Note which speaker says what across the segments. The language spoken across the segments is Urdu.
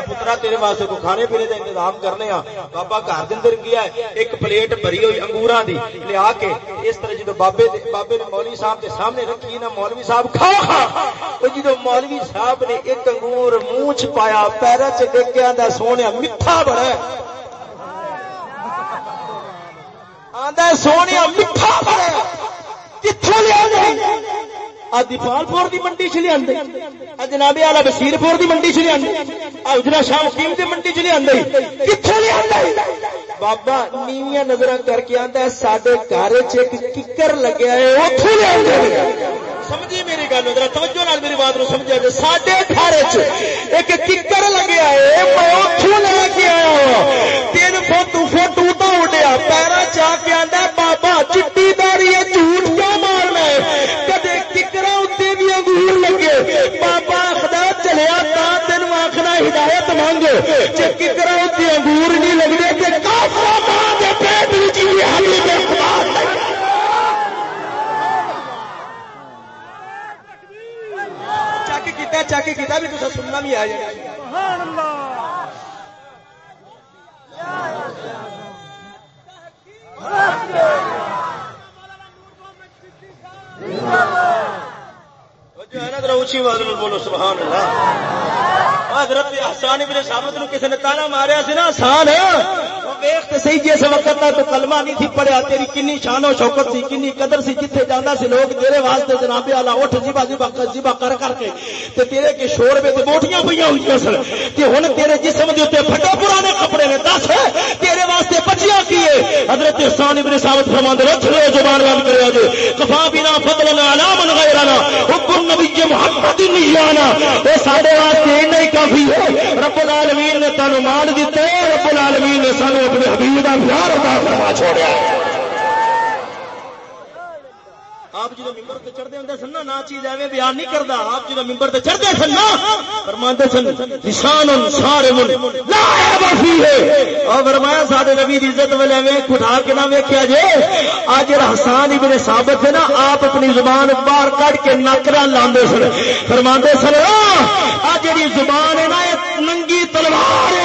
Speaker 1: پترا تیرے واسطے کو کھانے پینے کا انتظام کرنے ہاں بابا گھر کے اندر گیا ایک پلیٹ بھری ہوئی انگورا دی لیا کے اس طرح جدو بابے بابے نے مولوی صاحب کے سامنے رکھی نا مولوی صاحب کھا تو جدو مولوی صاحب نے ایک انگور منہ چ پایا پیرا چ ڈگیا سونے میٹھا بڑا آدھا سونے میٹھا بڑا کتوں لیا دیپال پور کی منڈی چ لیا جناب والا بشیر پور کی منڈی چ لیا اجرا شام کیم کی منڈی چ لیا کتوں لیا بابا، نیویاں نظر کر کے آتا سڈے گھر چکر لگیا ہے سمجھی میری گل ادھر توجہ نال میری بات نو سمجھا جائے۔ سڈے گھر ایک ککر لگیا ہے، میں اتوں لے کے آیا ہاں۔ تین فوٹو فوٹو تو اڈیا پیرا چاہ کے آتا بابا، چٹی داری ہدایت مانگ اتنے انگور نہیں لگتے پیٹ چک کیا بھی تو سننا بھی آ جائے۔ اچھی بولو، سبحان اللہ۔ حضرت احسان ابن ثابت نو کسی نے تانا ماریا سی نا، آسان ویخ تے صحیح جس وقت تو کلمہ نہیں تھی پڑھیا، تیری کنی شان و شوکت سی، کنی قدر سی، جتھے جانا سی لوگ تیرے واسطے جناب اٹھ جیبا جیبا جیبا کر کر کے۔ تے تیرے کے شور میں تے موٹیاں پئیاں ہوئی سن کہ ہن تیرے جسم دے اوتے پھٹے پرانے کپڑے نے، دس تیرے واسطے بچیاں کیے حضرت احسان ابن ثابت فرماندے، رکھ لو زبان بند کریا جے کفا بنا فضلنا علی من غیرنا نبی محمد نیانا وہ سارے واسطے نہیں کافی ہے۔ رب العالمین نے تانوں مان دتے رب العالمین نے سانو اپنے حبیب کا پیار ادا فرما چھوڑیا۔ آپ جب ممبر سے چڑھتے ہوں سننا نہ چیز ایویں بیان نہیں کرتا آپ جب ممبر سے چڑھتے سننا فرماتے سن کسان سارے اور فرمایا سارے نبی کی عزت والے ایویں اٹھا کے نہ ویکیا جے۔ آج جڑا حسان ابن ثابت ہے نا، آپ اپنی زبان باہر کٹ کے نکرا لاندے سن۔ فرماتے سن، آ جڑی زبان ہے نا ننگی تلوار ہے۔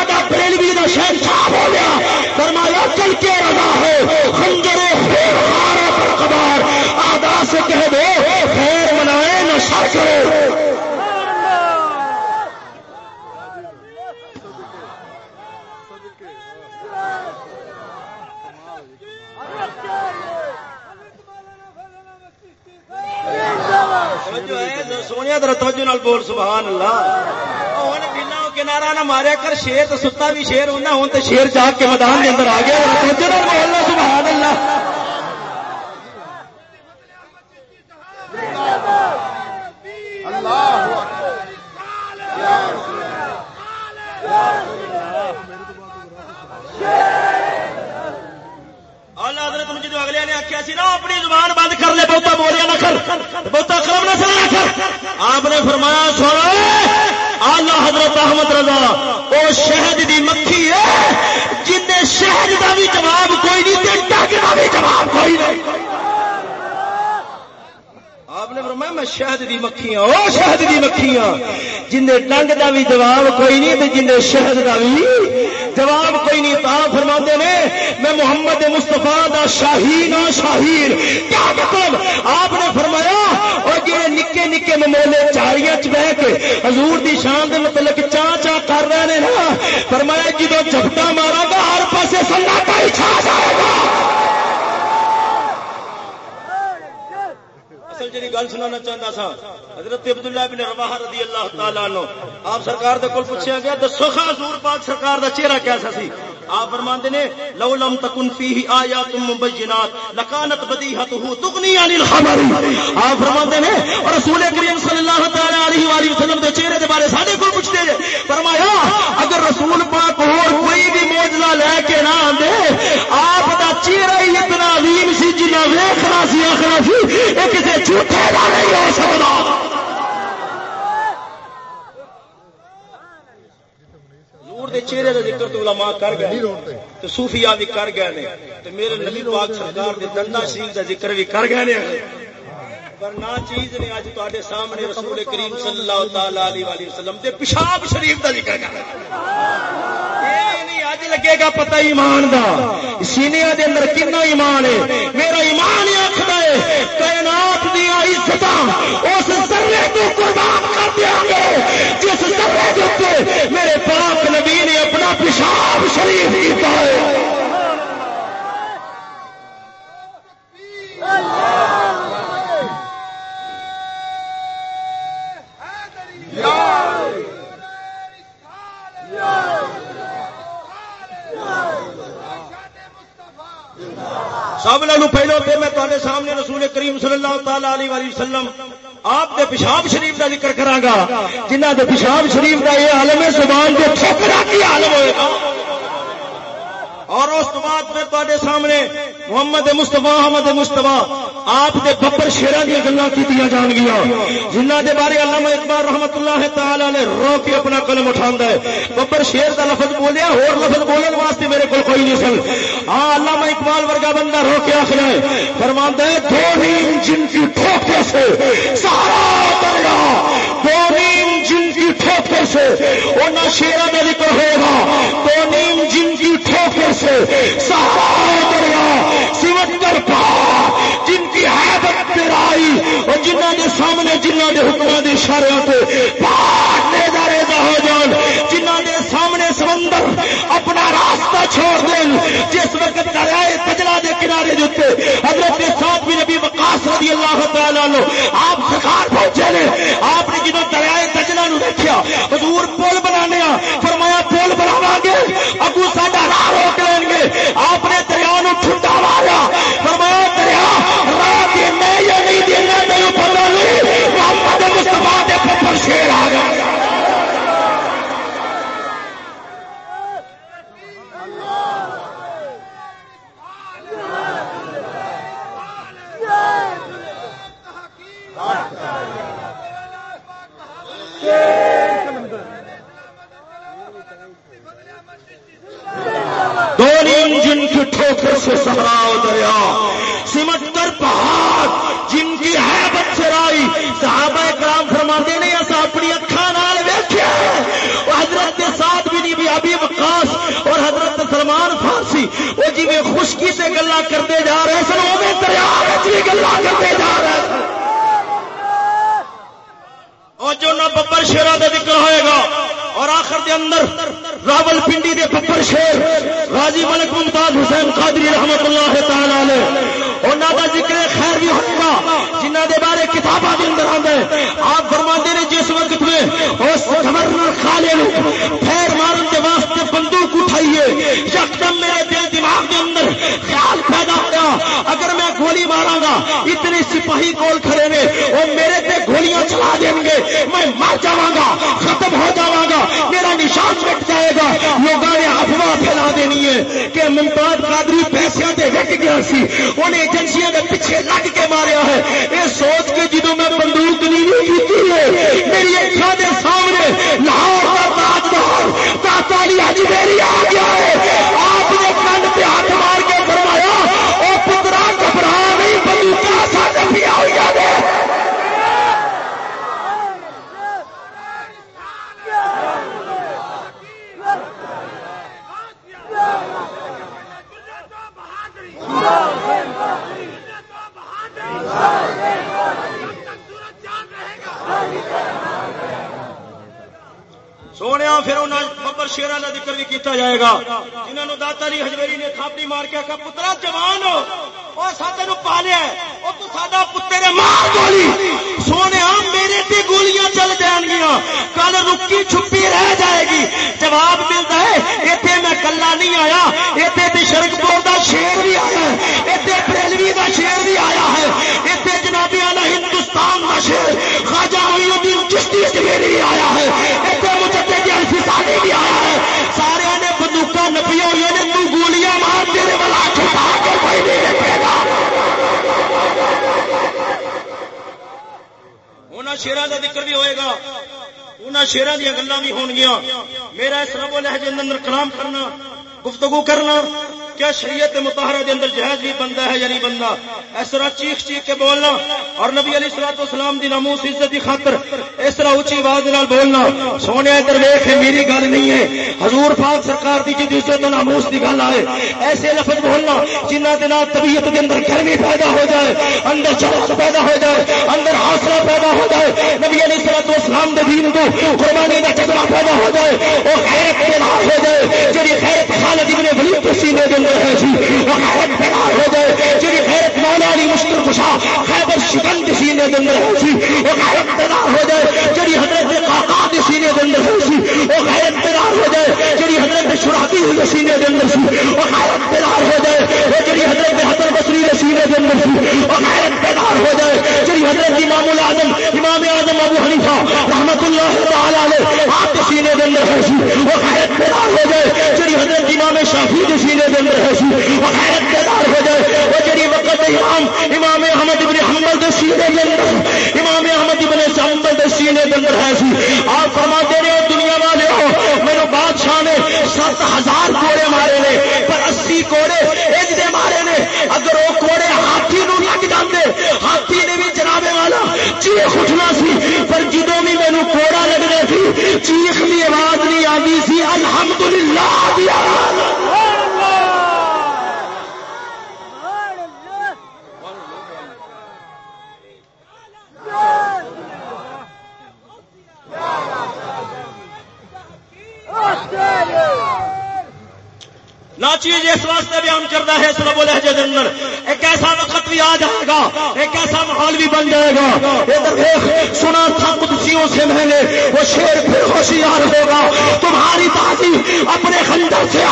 Speaker 1: ساڈا بریلوی کا شہر صاف ہو گیا۔ فرمایا چل کے رضا ہو خنجر برقبار آدا سے کہہ دو خیر منائے نہ شر کرو سونے توجہ نال بول سبحان اللہ۔ ہوں بنا کنارا نہ ماریا کر، شیر تو ستا بھی شیر ہونا ہوں تو شیر جا کے میدان کے اندر آ گیا۔ سبحان اللہ۔ اگلے نے آخیا سی نا، اپنی زبان بند کر لے بہتا بولیا نہ کر۔ بہتا کرم نہ سنا کر۔ آپ نے فرمایا سونا آلہ حضرت احمد رضا وہ شہد دی مکھی ہے جن شہد کا بھی جواب کوئی نہیں ڈگ کا بھی جواب کوئی نہیں۔ آپ نے فرمایا میں شہد دی مکھیاں، او شہد دی مکھیاں۔ جن دے ڈنگ دا بھی جواب کوئی نہیں تے جن دے شہد دا بھی جواب کوئی نہیں تا فرما نے، میں محمد مستفا دا شاہین ہاں شاہین کیا مطلب؟ آپ نے فرمایا، اور جی نکے نکے ممولے چاریاں چ بہ کے حضور دی شان دے متعلق چا چا کر رہے ہیں نا، فرمایا جدو جھپٹا مارا گا، ہر پاسے سناٹا ہی چھا جائے گا۔ گل سنا چاہتا سا۔ حضرت عبداللہ بن رواح رضی اللہ تعالیٰ عنہ۔ آپ سرکار دے کول پوچھا گیا، دسو حضور پاک سرکار دا چہرہ کیسا سی؟ آپ فرماندے نے، لو لم تکن فیہ آیات مبینات، لکانت بدیہتہ تغنی عن الخبر. آپ فرماندے نے، اور رسول کریم صلی اللہ تعالی علیہ والہ وسلم دے چہرے دے بارے ساڈے کول پوچھتے جے فرمایا، اگر رسول پاک اور کوئی بھی معجزہ لے کے نہ آندے، آپ دا چہرہ ہی اتنا عظیم سی جنہ ویکھنا سی، آخنا سی اے کسے جھوٹے دا نہیں ہو سکدا چہرے کا ذکر تو علماء کر گئے تو صوفیاء بھی کر گئے نے۔ تو میرے نبی پاک سرکار دے دندا شریف کا ذکر بھی کر گئے نے۔ پر نہ چیز نے اج تے سامنے رسول کریم صلی اللہ تعالی علیہ وسلم دے پیشاب شریف کا ذکر کر اج لگے گا پتہ ایمان دا۔ سینے دے اندر کنا ایمان ہے۔ میرا ایمان ہی آخر ہے۔ کائنات دیا عزت اس ذرے کو قربان کر دیا گے جس ذرے کے میرے پاک پیشاب شریف کیتا ہے سب لوگ پہلو پہ میں تے سامنے رسول کریم صلی اللہ تعالی علیہ وسلم آپ دے پیشاب شریف کا ذکر کرا گا۔ جنہ دے پیشاب شریف کا یہ عالم زبان کے ٹھوکرا کی عالم ہوئے گا۔ اور اس بعد میں تے سامنے محمد مستفا احمد مستفا آپ کے ببر شیران دیا گلا کی جان گیا۔ جنہ کے بارے علامہ اقبال رحمت اللہ تعالی رو کے اپنا قلم اٹھا ہے۔ ببر شیر کا لفظ بولیا اور لفظ بولنے واسطے میرے کو کوئی نہیں سن۔ ہاں علامہ اقبال ورگا بندہ رو کے آخر ہے۔ فرماند ہے، دو نیم جن کی ٹھوکے سے سارا دریا دو نیم جن کی ٹھوکے سے وہ شیرا کا ذکر ہوگا دو نیم جن کی سے دریا سمٹ کر پا جن کی حیبت آئی اور جنہ کے سامنے جنہ کے حکم کے اشارے سے پاٹنے دارے دا ہو جان جنہ کے سامنے سمندر اپنا راستہ چھوڑ دیں جس وقت دریائے تجلا کے کنارے دیتے حضرت کے ساتھ بھی نبی وقاص رضی اللہ تعالیٰ لو آپ سرکار پہنچے نے۔ آپ نے جنہوں دریائے تجلا نو دیکھا حضور پل بنانے فرمایا پل بناوا گے۔ اگو ساڈا راہ روک لیں گے آپ سلمان وہ جی خشکی سے گلا کرتے جا رہے سن وہ دریا گلا کرتے جا رہے اور جو نہ ببر شیرا کا ذکر ہوئے گا، اور آخر دے اندر راول پنڈی دے ببر شیر راجی ملک ممتاز حسین قادری رحمت اللہ تعالی انہوں کا ذکر خیر بھی ہوگا جنہ دے بارے کتاباں کے اندر آدھے آپ فرما نے جس وقت میں، اس گورنر خالے پھیر مارن کے واسطے بندوق یکدم میرے دل دماغ کے اندر خیال پیدا ہوا اگر میں گولی مارا گا اتنے سپاہی کول کھڑے نے وہ میرے پہ گولیاں چلا دیں گے، میں مر جا گا، ختم ہو جا گا، میرا نشان مٹ جائے گا۔ لوگوں نے افواہ پھیلا دینی ہے کہ ممتاز قادری پیسے سے وک گیا سی، انہیں ایجنسیاں کے پیچھے لگ کے ماریا ہے۔ یہ سوچ کے جدو میں بندوق نہیں کی میری اکھا کے سامنے لاہور کا تاج محل تاطالی اجمیری آ گیا ہے آپ نے کن پہ ہاتھ مار کے فرمایا وہ پترا گھبرا نہیں بندوق ساتھ پیا ہوئی سونے پھر ببر شیرا کا ذکر بھی کیتا جائے گا جنہوں نے داتا جی ہجویری نے تھاپڑی مار کے آخر پترا جوان ہو اور تین پالیا وہ تو سا پتر مار گولی سونے میرے تے گولیاں چل جان گیا کل رکی چھپی رہ جائے گی جواب ملتا ہے اتنے میں کلا نہیں آیا اتنے شرک پور کا شیر بھی آیا اتنے بریلوی کا شیر بھی آیا شیران کا ذکر بھی ہوئے گا۔ انہوں شیران دیا گلا بھی ہون گیا میرا اس رب لہجے اندر کلام کرنا، گفتگو کرنا، کیا شریعت متحرہ دے اندر جہاز بھی بندہ ہے یا نہیں بندہ اس طرح چیخ چیخ کے بولنا اور نبی علی سلاط اسلام دی ناموس عزت کی خاطر اس طرح اچھی آواز نال بولنا۔ سونے، ادھر ویخ میری گل نہیں ہے۔ حضور پاک سرکار دی جدی عزت ناموس دی گل آئے، ایسے لفظ بولنا جنہ کے نام طبیعت کے اندر گرمی پیدا ہو جائے، اندر جوش پیدا ہو جائے، اندر حوصلہ پیدا ہو جائے۔ نبی علی سلاط اسلام دے دین کو قربانی کا جذبہ پیدا ہو جائے، وہ خیرت کے ہو جائے۔ جی خیرت خالد ابن ولید کے سینے کے اندر ہے سی، وہ خیرت بیدار ہو جائے۔ جی خیرت مولا علی مشکل کشا خیبر شکن کے سینے کے اندر ہے سی وہ خیرت بیدار ہو جائے جی حضرت قاقا کے سینے کے اندر ہے سی۔ وہ خیرت بیدار ہو جائے جی حضرت شرابی کے سینے کے اندر سی۔ وہ خیرت بیدار ہو جائے وہ جی حضرت حسن بصری کے سینے کے اندر سی۔ وہ خیرت بیدار ہو جائے جی حضرت امام العظم امام اعظم ابو حنیفہ رحمت اللہ تعالی علیہ آپ کے سینے کے اندر ہے سی۔ وہ خیرت سینے ہے سی۔ آپ فرما دے رہے ہو دنیا والے ہو، میرے بادشاہ نے سات ہزار کوڑے مارے نے، پر اسی کوڑے ایک دے مارے نے۔ اگر وہ کوڑے ہاتھی نو لگ جاندے، ہاتھی نے بھی جنابے والا چیخ اٹھنا سی، پر جدو بھی میرے کوڑا لگنا سی، چیخ کی آواز نہیں آتی سی، الحمدللہ دیا نہ چیز اس واسطے بیان کرتا ہے سلب لہجے کے اندر۔ ایک ایسا وقت بھی آ جائے گا، ایک ایسا ماحول بھی بن جائے گا۔ سنا تھا قدسیوں سے میں نے وہ شیر پھر ہوشیار ہوگا۔ تمہاری بازی اپنے خنجر سے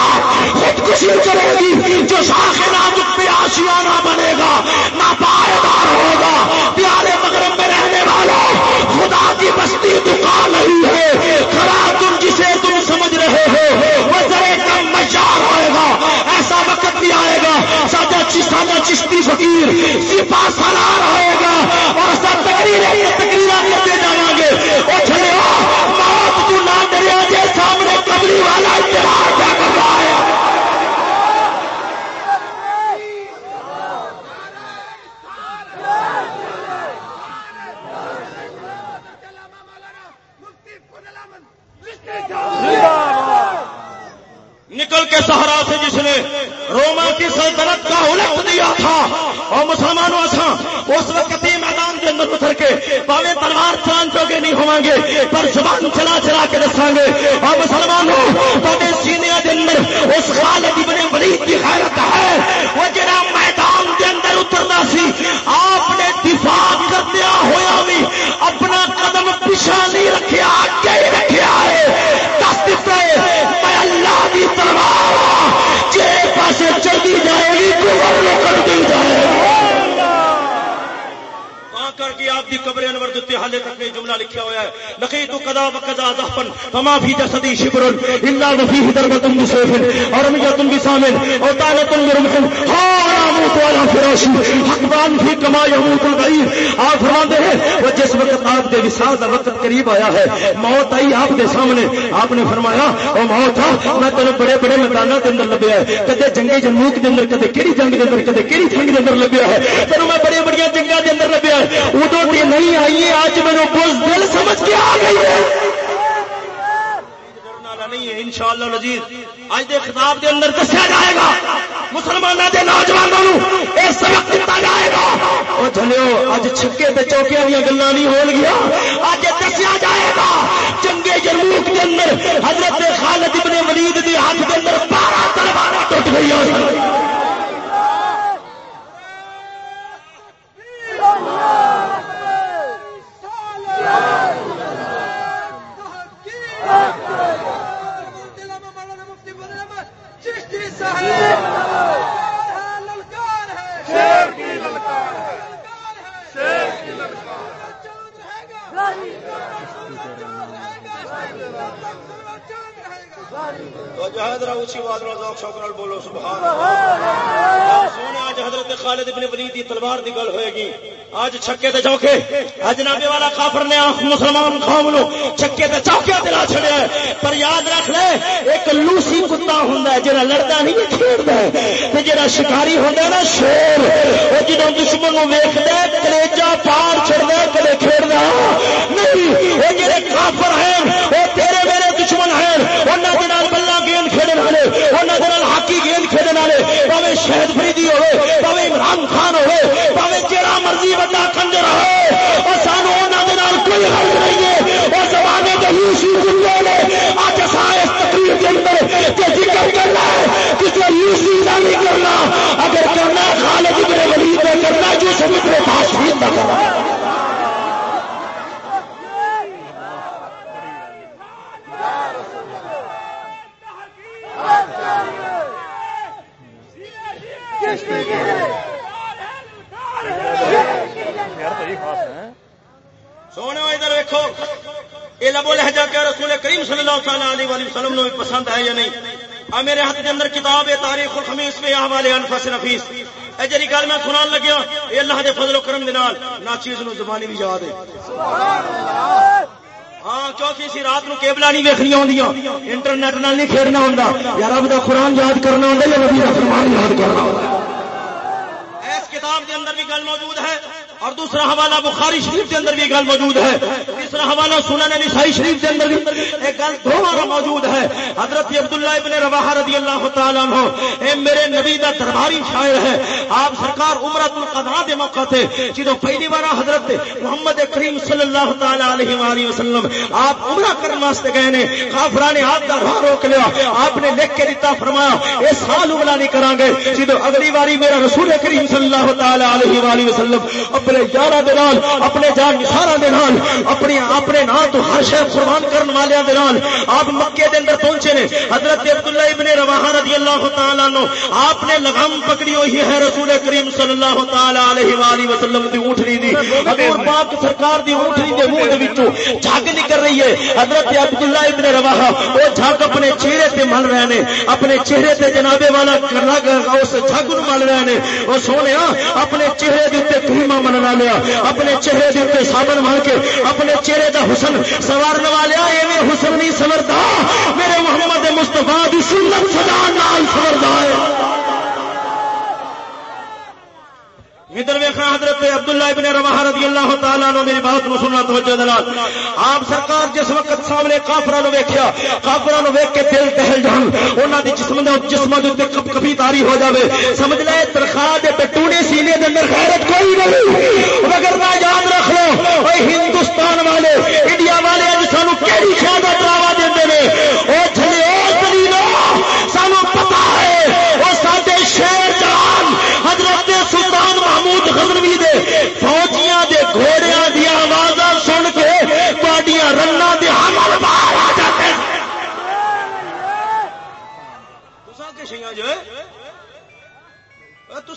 Speaker 1: خودکشی کرے گی۔ جو شاخ نازک پہ آشیانہ بنے گا، نہ پائیدار ہوگا۔ پیارے مغرب میں رہنے والا خدا کی بستی دکان نہیں ہے۔ خرا تم جسے تم سمجھ رہے ہو ساجا ساجا چشتی فقیر سپاہ سالار ہوئے گا اور سب تقریر تقریر کرتے جائیں کے سہارا سے جس نے روما کی سلطنت کا الٹ دیا تھا۔ اور مسلمانوں سے اس وقت ہی میدان کے اندر اتر کے پاوے تلوار چلان چوکے نہیں ہوں گے، پر زبان چلا چلا کے دساں گے۔ اور مسلمانوں، پاوے سینے کے اندر اس خالد ابن ولید کی خیرت ہے۔ وہ جڑا میدان کے اندر اترنا سی، آپ نے دفاع کردیا ہوا بھی، اپنا قدم پیچھا نہیں رکھا قبر انور دتے حالے تک میں جملہ لکھا ہوا ہے۔ لقیت قضا وقضا ذهبا فما في جسدي شبر الا وفيه ضربه بسيف اور رميه بسام اور طعنه برمح ها اموت على فراشي حقبان في كما يموت البعير آپ فرماتے ہیں، وہ جس وقت آپ کے وصال کا وقت قریب آیا ہے، موت آئی آپ کے سامنے۔ آپ نے فرمایا وہ موت، میں تینوں بڑے بڑے میدانوں کے اندر لبیا ہے۔ کدے جنگی جنوک کے اندر، کدے کہڑی جنگ کے اندر، کدے کہڑی جنگ کے اندر لبیا ہے۔ تینوں میں بڑی بڑی جنگوں کے اندر لبیا ہے۔ ادو تے نہیں آئیے آج میرے بوز دل سمجھ کے آ گئی ہے۔ نہیں ہے انشاءاللہ نزیر اج دے خطاب دے اندر دسیا جائے گا۔ مسلمانوں کے نوجوانوں سبق دتا جائے گا۔ اج چھکے تے چوکیاں نہیں ہو گیا۔ اج دسیا جائے گا چنگے جرموک کے اندر حضرت خالد ابن ولید دی ہاتھ کے اندر بارہ تلوار ٹوٹ للکار ہے۔ بات بولو، سبحان سونے حضرت خالد ابن ولید دی تلوار دی گل ہوئے گی۔ اج چھکے تے چوکے والا کافر نے مسلمان قوم نو چھکے تے چوکے دلا چھڑیا ہے۔ پر یاد رکھ لے، ایک لوسی کتا ہوندا ہے، جڑا لڑدا نہیں کھیڑدا ہے۔ تے جڑا شکاری ہوندا ہے نا شیر او جدوں دشمن نو ویکھدا ہے، کلیجا پار چھڑدا ہے، کدے کھیڑدا نہیں اے جڑے کافر ہیں او تیرے میرے دشمن ہیں، انہاں دے نال بلا گیند کھیڈن والے، انہاں دے نال ہاکی گیند کھیڈن والے، پاوے شہد فریدی ہوے پاوے عمران خان ہوے پاوے جڑا مرضی بندہ کنجر ہو اور سانو انہوں کوئی حل نہیں ہے وہ زمانے کے یوسی دنیا نے، آج اس تقریر کے اندر کہ ذکر کرنا ہے کسی یوسی کا نہیں کرنا، اگر کرنا خالد ابن ولید میں کرنا جو سب اتنے پاس بھی نہ کرنا Yes, سونے ادھر ویکو یہ لبو لہجا کے رسول کریم صلی اللہ تعالی علیہ وسلم نو پسند ہے یا نہیں؟ آ، میرے ہاتھ کے اندر کتاب ہے، تاریخ الخمیس میں یہاں والے انفس نفیس۔ اے جی گل میں سنان لگیا یہ اللہ دے فضل و کرم دے نال نہ چیز نو زبانی بھی یاد ہے۔ ہاں کیونکہ اسی رات نو کیبلا نہیں ویکنی آدیاں انٹرنیٹ نال نہیں کھیلنا ہوں یا رب دا قرآن یاد کرنا ہوں یا نبی دا فرمان یاد کرنا ہوں اس کتاب کے اندر بھی گل موجود ہے۔ اور دوسرا حوالہ بخاری شریف کے اندر بھی گل موجود ہے۔ تیسرا حوالہ سنن نسائی شریف کے اندر بھی ایک گل دوبارہ موجود ہے۔ حضرت عبداللہ ابن رواحہ رضی اللہ تعالیٰ عنہ، اے میرے نبی دا درباری شاعر ہے۔ آپ سرکار عمرت القضاء دے موقع تھے جدو پہلی بار حضرت محمد کریم صلی اللہ تعالی علیہ وآلہ وسلم آپ عمرہ کرنے واسطے گئے نے کافران نے آپ کا راہ روک لیا۔ آپ نے لکھ کے دیتا فرمایا، اے سال عمرہ نہیں کران گے جدو اگلی باری میرا رسول کریم صلی اللہ تعالی علیہ وآلہ وسلم اپنے یارہ دے نال، اپنے جان نثارا دے نال اپنے اپنے نام تو ہر شے قربان کرن والے دے نال۔ آپ مکے دے اندر پہنچے نے، حضرت عبداللہ ابن رواحہ رضی اللہ تعالی عنہ، آپ نے لگام پکڑی ہوئی ہے رسول کریم صلی اللہ تعالی علیہ والہ وسلم دی اونٹنی دی۔ حضور پاک سرکار دی اونٹنی دے منہ دے وچوں جھگ نکل رہی ہے۔ حضرت عبداللہ ابن رواحہ، وہ جھگ اپنے چہرے تے مل رہے نے۔ اپنے چہرے تے جناب والا کرنا اس جھگ نو مل رہے نے۔ وہ سونیا، اپنے چہرے دے تے کریمہ من لیا۔ اپنے چہرے دے اتنے صابن مار کے، اپنے چہرے دا حسن سوارن والا ایویں حسن نہیں سورتا میرے محمد مستفا دی سنت صدا نال سمردا ہے ادھر ویخا حضرت عبداللہ ابن رواح رضی اللہ تعالیٰ نو میری بات کو سننا توجہ دلال آپ سرکار جس وقت سامنے کافرا نو ویکیا کافرا نو ویک کے دل دہل جان انہوں نے جسم جسم کب کبھی تاری ہو جاوے۔ سمجھ لے ترخواہ دے ٹونے سینے دے اندر خیرت کوئی نہیں۔ مگر نہ یاد رکھ لو اے ہندوستان والے، انڈیا والے اج سانو کیڑی شاہ کا ڈراوا دے وہ چلے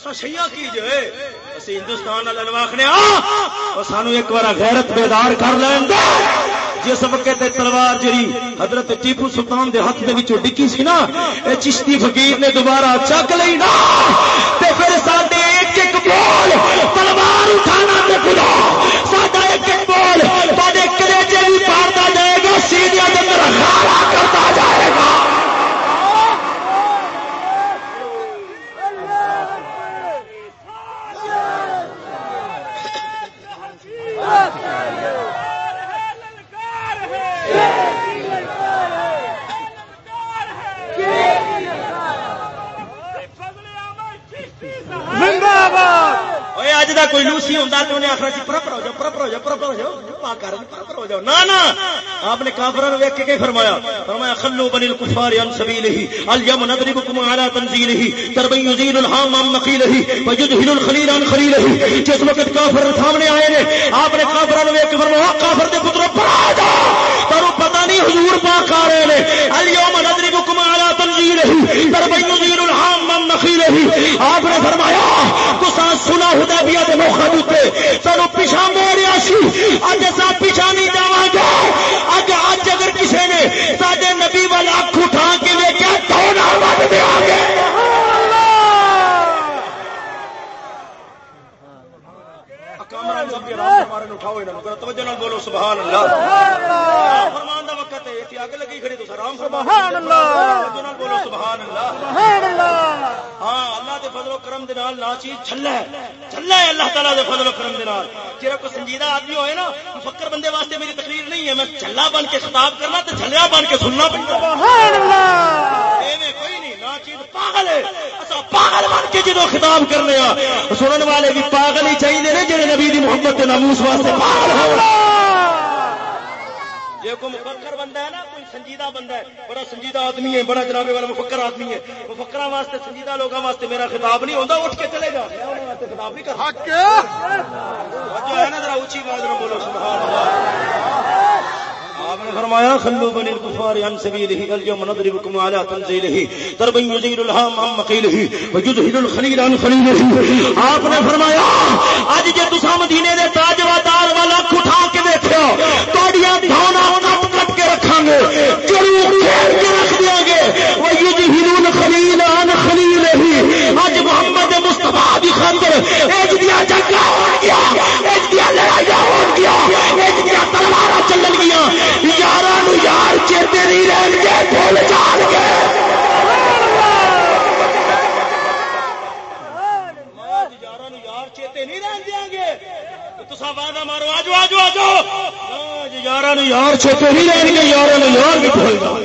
Speaker 1: شیا کی جو اسی ہندوستان والے سانو ایک بار غیرت بیدار کر لین جس وقت تلوار جی حضرت ٹیپو سلطان دے ہاتھ دے وچوں ڈکی سی نا، اے چشتی فقیر نے دوبارہ چک لی نا۔ تے پھر ساڈے ایک ایک بول تلوار اٹھانا تے خدا۔ ساڈا ایک ایک بول ساڈے کلیجے بھی پارتا جائے گا سیدھا دے اندر خارا کرتا جائے۔ گا اج کا کوئی لوسی ہوں تو انہیں آخر سی پرپر ہو جاؤ پرپر ہو جاؤ پرپر ہو جاؤ کر پرپر ہو جاؤ نہ آپ نے کافر ویک کے کہ فرمایا فرمایا خلو بنی الکفار عن سبیلہ الیم نضربکم علی تنزیلہ تربی یزیل الحام عن مقیلہ ویدہل الخلیل عن خلیلہ جس وقت کافر سامنے آئے نے آپ نے کافر ویک کے فرمایا کافر دے پترو پر آ جاؤ پر نہیں حضور پاک آ رہے ہیں الیم نضربکم علی تنزیلہ تربی یزیل الحام من عن مقیلہ آپ نے فرمایا تو سنا ہدا بھی دے موقع دیتے سانو پیچھا موڑیا سی اج اصا پیچھا نہیں جا گا اج اج اگر کسی نے سارے نبی والا اک اٹھا کے ویکیا تو نہ دیا گے کامران سب کے رام ہمارے اٹھاؤ انہوں نے توجہ نال بولو سبحان اللہ فرمان دا وقت ہے ایتھی اگ لگی کھڑی تو سلام سبحان اللہ توجہ نال بولو سبحان اللہ سبحان اللہ ہاں اللہ دے فضل و کرم دے نال نا چیز چھلا ہے چھلا ہے اللہ تعالی دے فضل و کرم دے نال۔ جڑا کوئی سنجیدہ آدمی ہوئے نا مفکر بندے واسطے میری تقریر نہیں ہے میں چھلا بن کے خطاب کرنا تے چھلیا بن کے سننا پڑتا سبحان اللہ! ایویں کوئی نہیں نا چیز پاگل ہے۔ اسا پاگل بن کے جدوں خطاب کرنے ہاں سنن والے بھی پاگل ہی چاہیے نے جڑے نبی دی محبت تے ناموس واسطے پاگل ہو۔ یہ کوئی مفکر بندہ ہے نا سنجیدہ بندہ ہے بڑا سنجیدہ آدمی ہے بڑا جناب والا مفکر آدمی ہے۔ مفکر واسطے سنجیدہ لوگوں واسطے میرا خطاب نہیں ہوتا اٹھ کے چلے جا۔ خطاب نہیں کرتا ہے نا ذرا اونچی بات بولو سبحان اللہ۔ آپ نے فرمایا خلو بن الكفار عن سبيله اليوم نضربكم على تنزيله ضربا يزيل الهام عن مقيله ويذهل الخليل عن خليله آپ نے فرمایا اج جے تساں مدینے دے تاج و دار والا اٹھا کے دیکھو تہاڈیاں دھونا کٹ گے چرو کھیر کے رکھ دیاں گے۔ ويذهل الخليل عن خليله۔ اج محمد مصطفی دی خاطر اج دیا جنگاں ہون گیا اج دیا لڑائیاں ہون گیا اج دیا تلواراں چلن گیا۔ یار یار چیتے نہیں رہن گے بھول جان گے۔ نہیں رہن دیا گے۔ تو سا وعدہ مارو آج آج آج یار یار چیتے نہیں رہن گے یار یار بھی بھول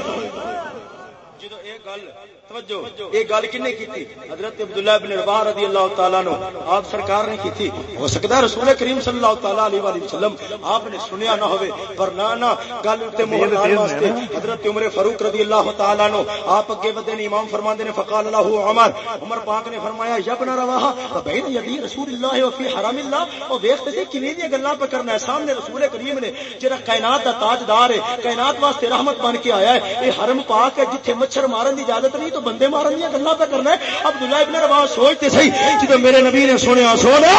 Speaker 1: یہ گل کن کی حضرت عبداللہ بن رباح رضی اللہ تعالیٰ نو آپ سرکار نے کی تھی۔ ہو سکتا ہے رسول کریم صلی اللہ تعالیٰ علیہ وآلہ وسلم آپ نے سنیا نہ ہوئے پر نہ نہ گل تے مہر لال واسطے حضرت عمر فاروق رضی اللہ تعالیٰ نو آپ اگے بدے نے امام فرماندے نے فقال اللہ عمر۔ عمر پاک نے فرمایا یا ابن رواحہ بین یدی رسول اللہ فی حرام اللہ او ویکھتے سی کنے دی گلاں پہ کرنا ہے۔ سامنے رسول کریم نے جڑا کائنات دا تاجدار ہے کائنات واسطے رحمت بن کے آیا ہے اے حرم پاک ہے جتھے مچھر مارن دی اجازت نہیں تو بندے مارن دیا گلا پہ کرنا ہے۔ عبداللہ ابن روا سوچتے سی جب میرے نبی نے سنیا سونا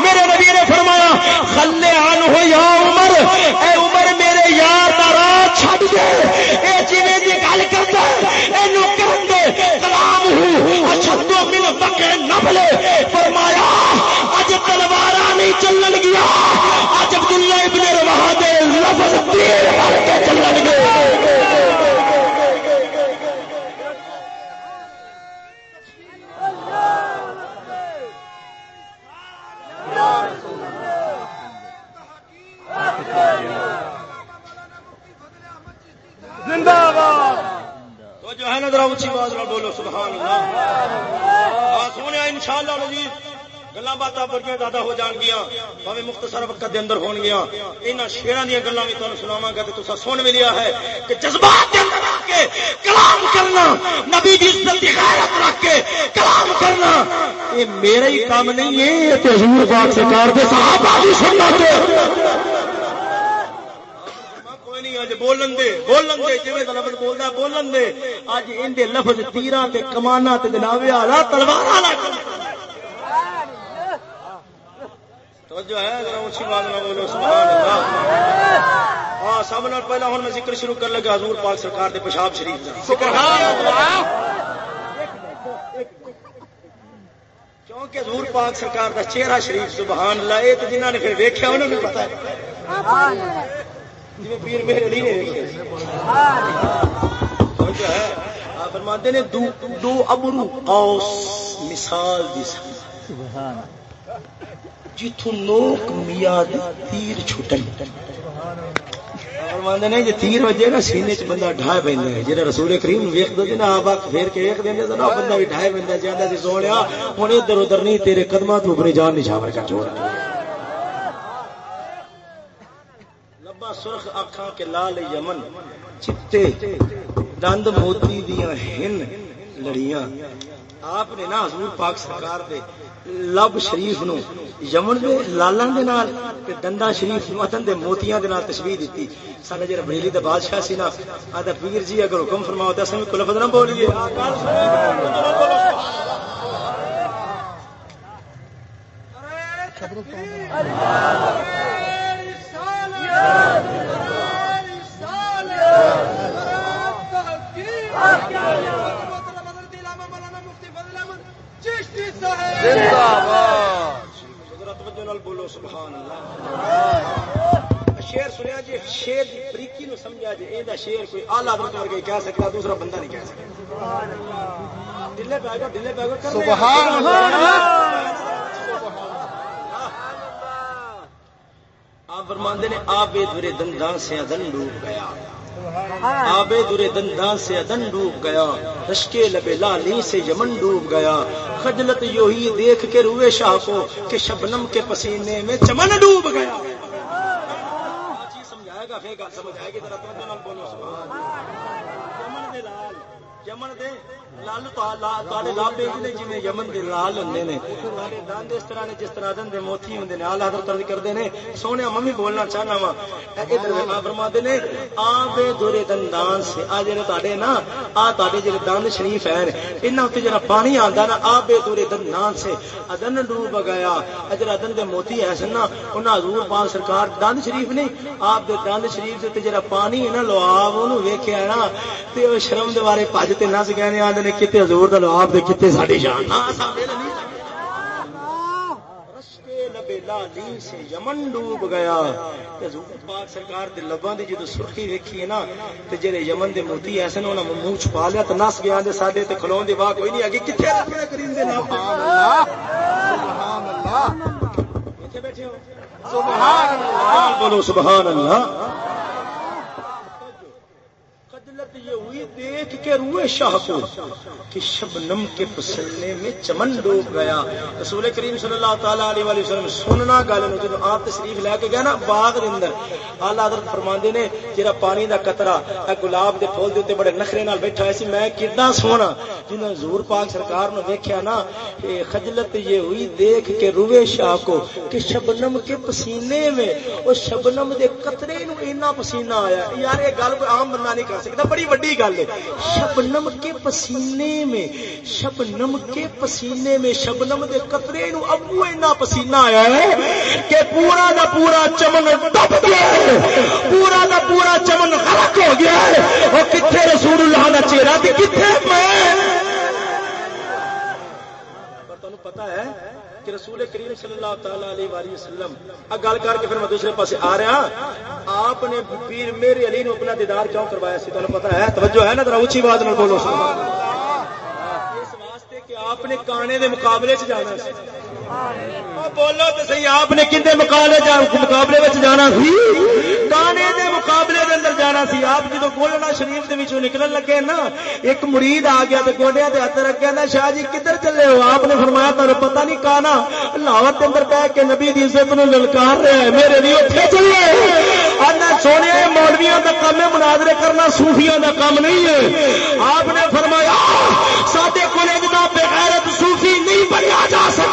Speaker 1: میرے نبی نے فرمایا، خلے آن ہو یا عمر، اے عمر، میرے یار کا راہ چھڈ دے۔ اے جویں دی گل کردا اینو کرن دے، کلام ہوں اشدو اچھا من بکے نبلے فرمایا اج تلوارا نہیں چلن گیا۔ اج عبداللہ ابن روا دے لفظ تیر کر کے چلن گے زندہ تو جو ہے نا ذرا اونچی بات بولو، سبحان اللہ۔ سونے ان شاء اللہ گلا باتیں بڑی زیادہ ہو جان گیا بھاوے مختصر وقت کے اندر ہون گیا یہاں شیران دیا گلا بھی تمہیں سناوا گا تو تصا سن ملیا ہے کہ جذبات کے اندر رکھ کے کلام کرنا، نبی کی عزت کی غیرت رکھ کے کلام کرنا۔ یہ میرا ہی کام نہیں ہے، یہ تو حضور پاک سرکار کے صحابہ بھی بولن دے بولن دے لفظ بولتا بولن دے۔ اج ان لفظ کمانا جناب والا تلوار والا جو ہے اونچی نہ بولو، سبحان اللہ۔ ہاں سب نال پہلا ہوں میں ذکر شروع کر لگا، حضور پاک سرکار دے پیشاب شریف کیونکہ حضور پاک سرکار دا چہرہ شریف، سبحان اللہ، یہ تو جنہوں نے پھر ویکیا انہوں نے پتا ہے۔ جی پیر میرے علی نے نے دو, دو ابرو قوس مثال دی سبحان نوک تیر چھٹن۔ نے جی تیر وجے نا سینے چ بندہ ڈھائے پہ جا رسول کریم ویک دے نا آپ پھیر کے نا بندہ بھی ڈھائے پہ جانا سی سونے ہوں ادھر ادھر نہیں تیرے قدمات تو اپنی جان نشاور کر چھوڑ سرخ اکھاں کے لال یمن، چتے، دند موتی دیاں ہن لڑیاں۔ آپ نے نا حضور پاک سرکار دے لب شریف نو یمن دے لالاں دے نال تے دندا شریف نو دے موتیاں دے نال تشبیہ دتی۔ ساڈا جڑا بریلی دا بادشاہ سی نا آدا پیر جی اگر حکم فرماؤ تے اساں کوئی لفظ نہ بولیے۔ اللہ بولو سبحان شیر سنیا جی شیر کی بریکی نو سمجھا جی یہ شیر کوئی آلہ حضرت ورگا کہہ سکتا دوسرا بندہ نہیں کہہ سکتا۔ دلے پہ گیا دلے پہ گیا آپ فرماندے نے آبے درے دندان سے ادن ڈوب گیا۔ آبے درے دندان سے ادن ڈوب گیا۔ رشکے لبے لالی سے یمن ڈوب گیا۔ خجلت یو ہی دیکھ کے روئے شاہ کو کہ شبنم کے پسینے میں چمن ڈوب گیا۔ گا پھر گل سمجھ آئے گی ذرا تو بولو سبحان یمن دے لال یمن دے لال تے لابے نے یمن کے لال نے۔ دند اس طرح نے جس طرح دن دے موتی ہوں نے حضرت کرتے ہیں سونے بولنا چاہنا وا۔ ادھر فرما نے دورے دندان سے، آ جڑے نا، آ جڑے دند شریف ہیں۔ انہاں جڑا پانی آندا نا آ دورے دندان سے۔ ادن ڈوب گیا۔ اجر ادن دے موتی ہے سن نا، انہاں حضور پاک سرکار دند شریف نہیں، آپ دے دند شریف تے جڑا پانی ہے نا لواب اونوں ویکھیا نا۔ تے او شرم دے بارے پج تے نس گئے نے، آندے نے کتے حضور دا لواب دے کتے ساڈی سے یمن ڈوب گیا۔ پاک سرکار دے لباں دی سرخی ویکھی ہے نا، تے جڑے یمن دے موتی ایسے نے، انہاں منہ چھپا لیا تے نس گیا تے ساڈے تے کھلون دی واہ کوئی نہیں اگے کتے کریم دے نام؟ سبحان اللہ۔ سبحان اللہ۔ بیٹھے ہو سبحان اللہ۔ بولو سبحان اللہ یہ ہوئی دیکھ کے روئے شاہ کو کہ شبنم کے پسلنے میں چمن ڈوب گیا۔ رسول کریم صلی اللہ تعالی علیہ وآلہ وسلم سننا گل نو آپ تشریف لے کے گیا نا باغ دے اندر اعلی حضرت فرماندے نے جڑا پانی دا قطرہ، اے گلاب دے پھول دے بڑے نخرے نال بیٹھا ہے سی میں کڈا سونا، جنہاں حضور پاک سرکار نو ویکھیا نا کہ خجلت یہ ہوئی، دیکھ کے روئے شاہ کو کہ شبنم کے پسینے میں او شبنم دے قطرے نو اتنا پسینہ آیا۔ یار، یہ گل کوئی عام بندہ نہیں کر سکتا، بڑی بڑی گل۔ ہے شبنم کے پسینے میں شبنم کے پسینے میں شبنم دے قطرے نو ابو اینا پسینہ آیا ہے کہ پورا دا پورا چمن ڈب گیا ہے۔ پورا دا پورا چمن غرق ہو گیا ہے۔ اور کتنے رسول اللہ دا چہرہ تے کتنے میں پتا ہے کہ رسول کریم صلی اللہ تعالی علیہ وآلہ وسلم اب گل کر کے پھر میں دوسرے پاس آ رہا ہاں، آپ نے پیر میرے علی نے اپنا دیدار کیوں کروایا سی؟ تمہیں پتا ہے، توجہ ہے نا، ذرا اونچی آواز میں بولو اس واسطے کہ آپ نے کانے دے مقابلے چ جانا سی۔ بولو تو صحیح، آپ نے کھے مقابلے مقابلے میں جانا سی؟ گانے دے مقابلے دے اندر جانا سی۔ آپ جب گولڈا شریف دے وچوں نکلن لگے نا، ایک مرید آ گیا تو گوڈیا کے ہاتھ رکھ گیا شاہ جی کدھر چلے ہو؟ آپ نے فرمایا تر پتہ نہیں کہنا لاہور کے اندر بہ کے نبی دی عزت نو للکار رہا ہے، میرے لیے اتنے چلے آنا سونے، مولویاں کا کام ہے، مناظرے کرنا صوفیاں کا کام نہیں ہے۔ آپ نے فرمایا سڈے کو بغیرت صوفی نہیں بنیا جا سکتا۔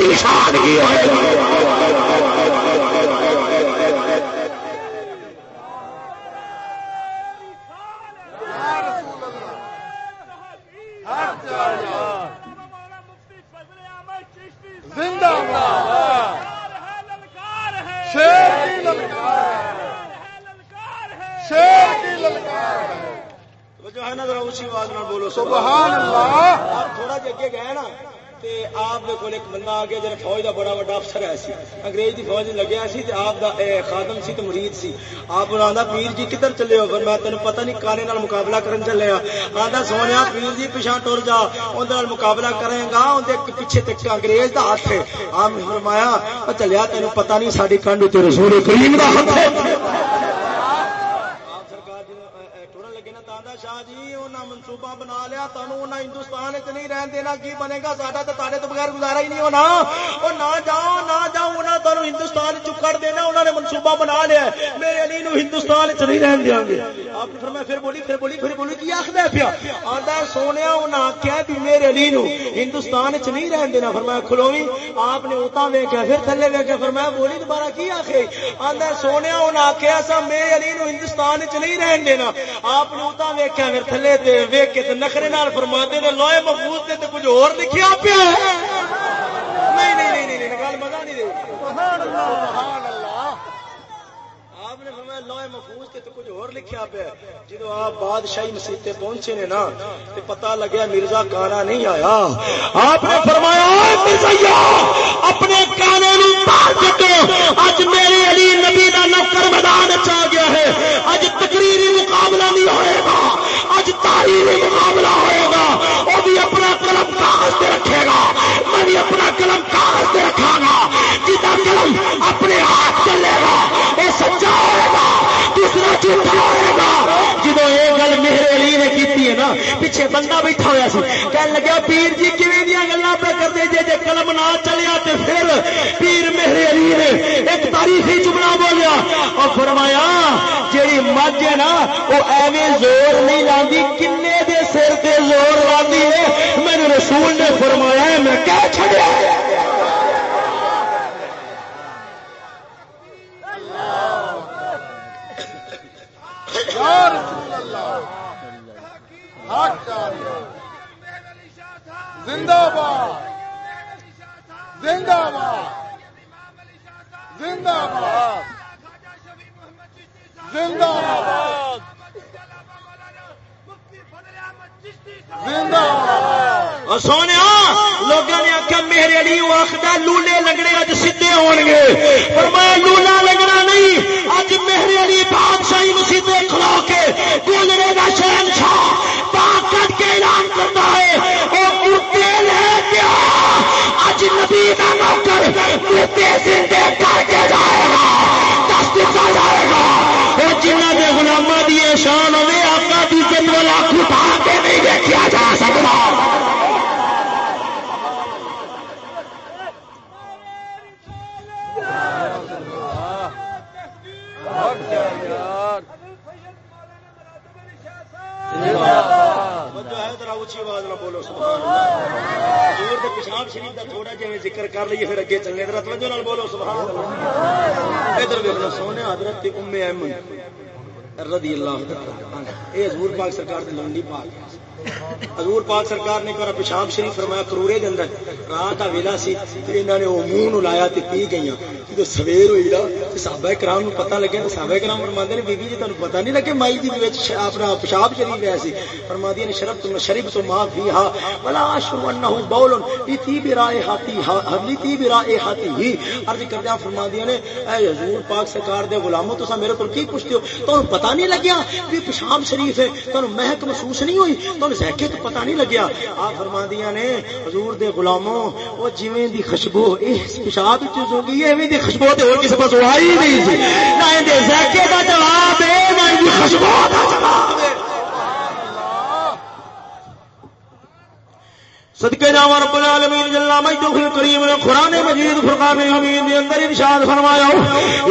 Speaker 1: ارشاد کیا ہے زندہ شیر کی للکار شیر کی للکار جو ہے نا ذرا اسی آواز میں بولو سبحان اللہ تھوڑا جی اگے گئے نا آپ کو ایک بندہ آ گیا جا فوج کا بڑا وا افسر ہے سی انگریز کی فوج لگیا سی آپ کا خادم سی تو مرید سی آپ آتا پیر جی کدھر چلے ہو پھر میں تین پتا نہیں کانے مقابلہ کرن چلے آتا سونے پیر جی پیچھا ٹر جا اندر مقابلہ کرے گا اندر پیچھے تک انگریز کا ہاتھ ہے آپ نے فرمایا چلیا تین پتا نہیں ساری کنڈ رسول کریم کا ہاتھ ہے شاہ جی انہیں منصوبہ بنا لیا تمہیں ہندوستان چ نہیں رہن دینا، کی بنے گا؟ ساڈا تو تارے تو بغیر گزارا ہی نہیں ہونا۔ وہ نہ جاؤ نہ جاؤ انہیں تمہیں ہندوستان چکڑ دینا انہوں نے منصوبہ بنا لیا میرے علی نو ہندوستان چ نہیں رہن دیا گے۔ سونے میرے علی ہندوستان چ نہیں رہن دینا۔ فرمایا آپ نے اوتا ویکھیا، پھر تھلے فرمایا، بولی دوبارہ کی سونے انہاں آخیا سا میرے علی ہندوستان چ نہیں رہن دینا۔ آپ نے پھر تھلے ویک کے نخرے فرما دے لوہے محفوظ نے کچھ ہو پیا نہیں نہیں نہیں نہیں گل مزہ نہیں دے اللہ۔ ناواں محفوظ تے تو کچھ اور لکھیا پیا جدو آپ بادشاہی مسیطے پہنچے نے نا، تے پتہ لگیا مرزا کانا نہیں آیا۔ آپ نے فرمایا مرزا اپنے کانے اج میرے علی نبی کا نوکر میدان چ گیا ہے۔ اج تقریری مقابلہ نہیں ہوئے گا۔ اج تاریخی مقابلہ ہوئے گا وہ بھی اپنا قلم کاغذ سے رکھے گا، میں بھی اپنا قلم کاغذ سے رکھا گا جہاں قلم اپنے ہاتھ چلے گا، وہ سچا ہوئے گا، دوسرا جھوٹا ہوئے گا۔ جدو یہ گل میرے علی نے کی ہے نا، پیچھے بندہ بیٹھا ہوا سی کہنے لگا، پیر جی کیویں دیا گلا پہ کرتے جی جی قلم نہ چلیا تو پھر پیر میرے علی نے ایک تاریخی جملہ بولیا اور فرمایا جیڑی ہے نا، وہ ایویں زور نہیں لاندی، کنے دے سر تے زور لاندی ہے۔ میرے رسول نے فرمایا، میں کہہ چھڑیا
Speaker 2: زندہ باد۔ زندہ باد۔ زندہ باد۔ زندہ باد
Speaker 1: سونے لوگوں نے آخیا میرے علی آخر لولے لگنے اج سیدے ہو گے پر میں لولا لگنا نہیں، اج میرے علی بادشاہی مسیدے کھلو کے گولرے کا شہن شاہ پاک کٹ کے اعلان کرتا ہے۔ وہ مرتے لے گیا اج نبی کا نوکر مرتے زندے کر کے جائے گا۔ دس دتا جائے پیشاب شریف کا تھوڑا جی ذکر کر لیے پھر اگے چلے ادھر توجہ بولو، سبحان ادھر سونے حضرت ام احمد رضی اللہ یہ حضور پاک سرکار کی لنڈی پاک۔ حضور پاک سرکار نے کرا پیشاب شریف فرمایا کرورے دے اندر رات کا ویلا سی انہوں نے وہ منہ لایا تے پی گئی جب سویر ہوئی نا صحابہ کرام نو پتہ لگیا صحابہ کرام فرماتے نے بیبی جی تمہیں پتہ نہیں لگے مائی جی اپنا پیشاب شریف ہے سی۔ فرماتی نے، شرف تم شریف تو ماں بھی ہا بلا شروع بول تھی بھی رائے ہاتھی حبلی تھی بھی رائے ہاتھی ہی۔ عرض کردیا فرما دیا نے، اے حضور پاک سرکار دے غلاموں تو میرے کو کی پوچھتے ہو؟ تو پتہ نہیں لگیا بھی پیشاب شریف ہے تو مہک محسوس نہیں ہوئی تو زیکے تو پتہ نہیں لگیا۔ آپ فرما دیا نے، حضور دے غلاموں، وہ جویں دی خوشبو اس پیشاب وچ چ ہوگی ایویں دی خوشبو تے اور کسے پاس آئی نہیں سی نہ دے زیکے دا جواب ہے، نہ دی خوشبو دا جواب ہے۔ صدقے جاوا رب العالمین جل مجدہ الکریم نے قران مجید، فرقان حمید دے اندر ارشاد فرمایا،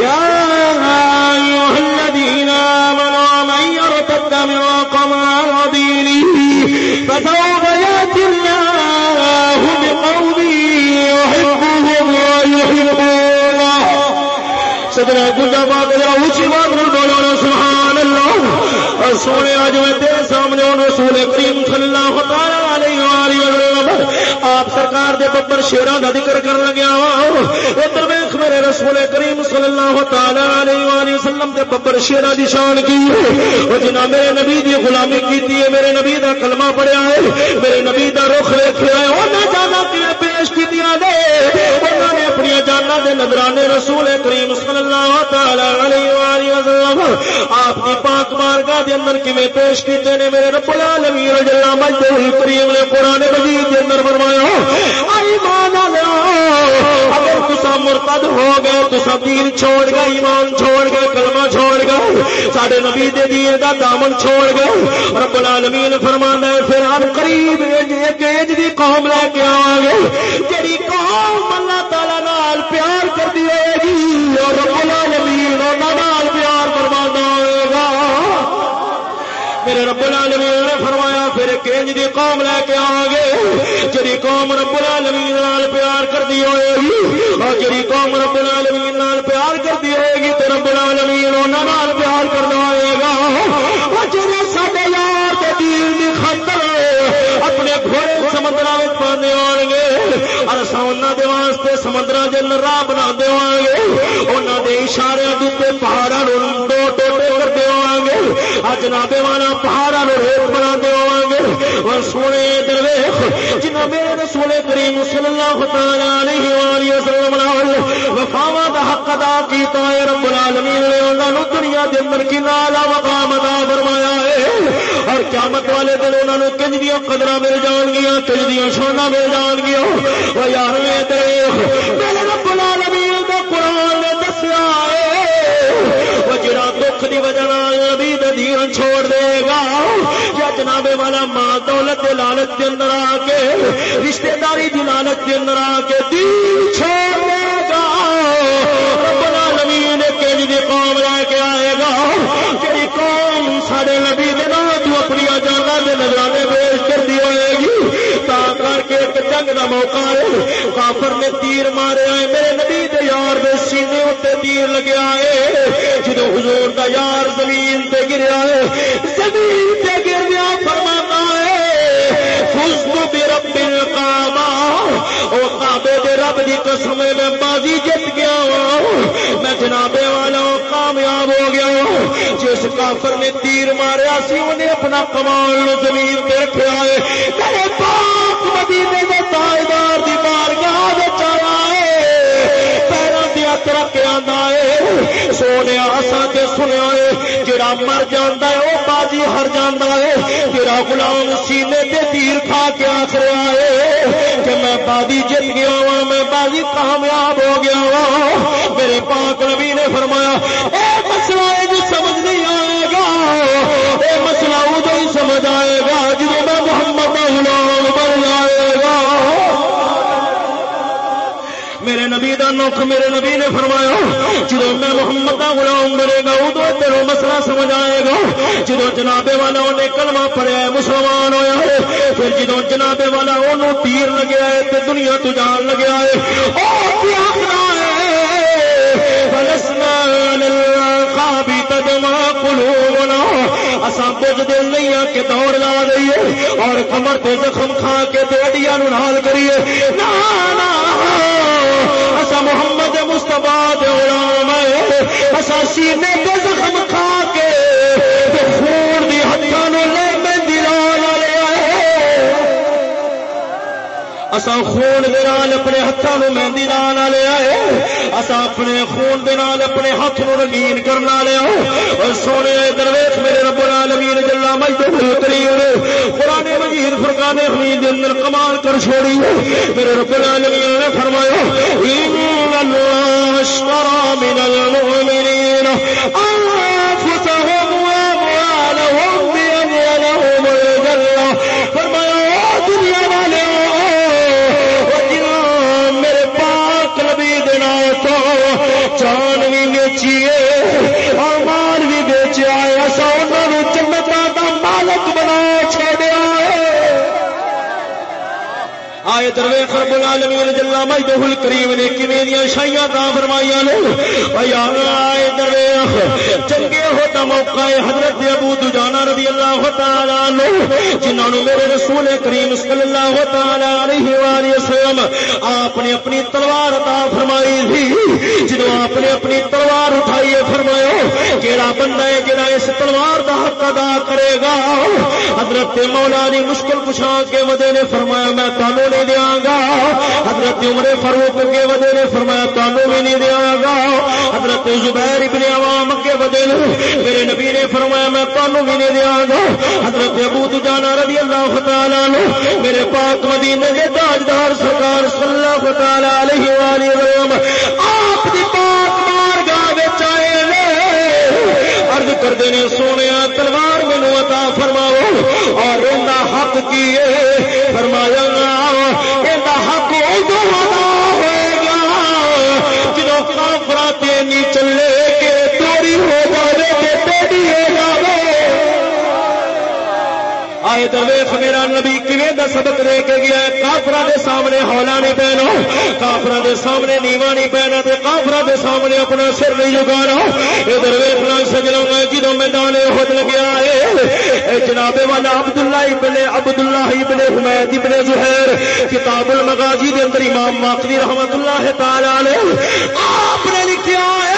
Speaker 1: یا ایھا الذین آمنوا، من يرتد منكم عن دینه فسوف يأتي الله بقوم يحبهم ويحبونه سجنا گنجا پاک ذرا اونچی بات بولو سبحان اللہ سونے اج میں تیرے سامنے رسول کریم صلی اللہ علیہ وآلہ آپ سرکار دے ببر شیران دا ذکر کر لگیا ادھر ویکھ میرے رسول کریم صلی اللہ تعالی علیہ وآلہ وسلم دے ببر شیرا دی شان کی او جنہ میرے نبی دی غلامی کیتی ہے، میرے نبی دا کلمہ پڑھیا ہے، میرے نبی دا رخ ویکھیا ہے۔ او نہ جانا کیویں پیش کی کیتیاں نے انہاں نے اپنی جانا دے نظرانے رسول کریم صلی اللہ تعالی علیہ وآلہ وسلم آپ دی پاک بارگاہ دے اندر کیویں پیش کیتے نے؟ میرے رب العالمین جل مجدہ کریم نے قران مجید دے اندر فرمایا ایمان اگر تسا مرتد ہو گئے تسا دین چھوڑ گئے، ایمان چھوڑ گئے، کلمہ چھوڑ گئے، ساڈے نبی دے دین دا دامن چھوڑ گئے، رب العالمین فرماندا ہے، پھر ہم قریب ایک ایج دی قوم لے کے آواں گے جڑی قوم اللہ تعالی نال پیار کردی ہوے گی اور رب العالمین انہاں نال پیار فرماندا ہوے گا۔ میرے رب العالمین نے فرمایا، پھر کنج دی قوم لے کے آ گے۔ جی قوم رب العالمین نال پیار کر دی ہوئے گی، اور جی قوم رب العالمین نال پیار کر دی ہوئے گی، تو رب العالمین انہاں نال پیار کرنا ہوئے گا۔ اور جڑے ساڈے یار تے دین دی خاطر اپنے گھوڑے سمندر میں پانے آن گے اور اصا دے واسطے سمندر راہ بنا دے انہوں دے اشارے دیتے پہاڑوں دو ٹوٹے کر دے گے اج نابے والا پہاڑوں ریت بنا دے گے اور سونے درویش جنہ میرے رسول کریم صلی اللہ تعالی علیہ وآلہ وسلم وفاوا دا حق ادا کیتا ہے رب العالمین نے۔ انہاں نو دنیا دے اندر کی نالا مقام ادا فرمایا ہے اور قیامت والے دن انہاں نو کنج دیاں قدراں مل جان گیاں، کنج دیاں شاناں مل جان گیاں۔ او یار میرے رب العالمین دا نے دسیا وہ جڑا دکھ دی وجہ نبی دین چھوڑ دے گا، یا جناب والا ماں دولت لالچ دے اندر آ کے رشتہ داری دی لالچ دے اندر آ کے دین چھوڑ دے گا۔ رب العالمین کنج دی قوم لے کے آئے گا، جڑی قوم سارے نبی دے جنگ دا موقع ہے۔ کافر نے تیر مارے آئے۔ میرے نبی دے یار دے سینے اتنے تیر لگے آئے۔ جدو حضور دا یار زمین تے گریا ہے، زمین تے گریا فرماتا ہے فزت برب القامہ او کعبے دے رب دی قسم میں بازی جت گیا ہوں۔ میں جنابے والا کامیاب ہو گیا ہوں۔ جس کافر نے تیر ماریا سی انہیں اپنا کمال زمین پہ رکھا ہے۔ میرے پاک مدینے دے تاجدار دی بارگاہ وچ ہے۔ پیروں دیا ترک ہے۔ سونے آسا تے سنیا ہے۔ جڑا مر جاندا ہے وہ بازی ہر جاندا ہے۔ جڑا غلام سینے تے تیر کھا کے آخر آئے کہ میں بازی جت گیا ہوں میں بازی کامیاب ہو گیا ہوں میرے پاک نبی نے فرمایا میرے نوک میرے نبی نے فرمایا، جدو میں محمد دا غلام بنے گا، ادو تیرو مسئلہ سمجھ آئے گا۔ جدو جنابے والا انہیں کلمہ پڑیا ہے، مسلمان ہویا ہے، پھر جدو جنابے والا انہوں تیر لگیا ہے تے دنیا تو جان لگیا ہے، او کیا آخنا ہے، فلسنا للقابی تجمع قلوبنا۔ اساں بوجھ دل نہیں ہاں آ کے دوڑ لا دئیے، اور کمر تے زخم کھا کے تے اڈیاں نال کریے۔ نا نا محمد مصطفیٰ دے غلام ہے اسا سینے تے زخم کھا کے اسا خون دے نال اپنے ہاتھوں نو مہندی لان والے آئے۔ اسا اپنے خون دے نال اپنے ہاتھ نو رنگین کرن والے او سونے درویش میرے رب العالمین جل مجدہ کریم قران مجید فرقان حمید دے اندر کمال کر چھوڑی میرے رب العالمین نے فرمایا، ان اللہ اشترى من المؤمنین آئے درویش رب العالمین جلا نے کیویں دیاں شائیاں تا فرمائیاں نے؟ او یار درویش چنگے ہوتا موقع ہے حضرت ابو رضی اللہ تعالی عنہ، جنہاں میرے رسول کریم صلی اللہ تعالی علیہ والہ وسلم آپ نے اپنی تلوار عطا فرمائی تھی۔ جدو آپ نے اپنی تلوار اٹھائی ہے، فرمایا، کیڑا بندہ ہے جڑا اس تلوار دا حق ادا کرے گا۔ حضرت مولا دی مشکل کشا کے ودے نے فرمایا، میں تانوں نہیں دیا گا۔ حضرت عمر فاروق کے ودے نے فرمایا، تانوں بھی نہیں دیا گا۔ حضرت زبیر ابن عوام کے ودے نے میرے نبی نے فرمایا، میں تانوں بھی نہیں دیا گا۔ حضرت ابو دجانہ رضی اللہ تعالی عنہ میرے پاک مدینے کے تاجدار سرکار صلی اللہ تعالی علیہ والہ وسلم، آپ دی کرتے ہیں۔ سونے تلوار مینو عطا فرماؤ۔ اور ان حق کی فرمایا آئے درویش میرا نبی کیویں دا سبق دے کے گیا ہے؟ کافراں دے سامنے ہولا نہیں پہنو۔ کافراں دے سامنے نیوا نہیں پہنا تے کافراں دے سامنے اپنا سر نہیں جھکانا۔ اے درویش نال سجنا میں جدوں میدان احد لگیا ہے اے جناب والا عبداللہ ابن عبداللہ ابن حمید ابن زہیر، کتاب المغازی دے اندر امام ماقدی رحمت اللہ تعالی علیہ، آپ نے لکھا ہے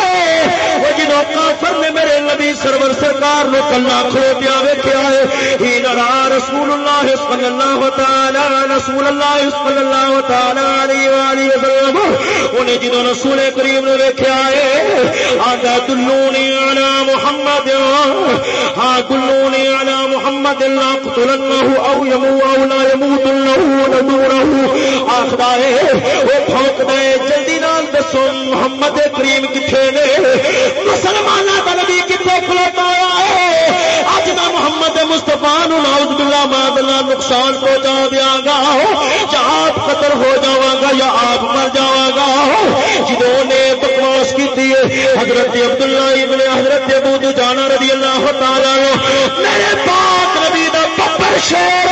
Speaker 1: وہ کافر نے میرے نبی سرور سرکار نو کلا کھلوتیا ویکھیا ہے ہی نرا رسول اللہ صلی اللہ تعالی رسول اللہ صلی اللہ تعالی علیہ والہ وسلم انہیں جنوں رسول کریم نے ویکھیا ہے آندا دلونی علی محمد ہاں دلونی علی محمد لا قتلنه او يمو او لا يموت له ندوره آخدا ہے وہ پھونک دے جلدی نال دسو، محمد کریم کتھے نے؟ مسلماناں دا نبی کتنے کھلوتا ہے؟ اج میں محمد مستفا ناؤز بلا مادلہ نقصان پہنچا دیا گا۔ یا آپ قتل ہو جاوا گا یا آپ مر جاوا گا۔ جنہوں نے بکواس کی حضرت عبداللہ ابن حضرت ابو جانا رضی اللہ تعالی میرے پاک نبی دا پپر شیر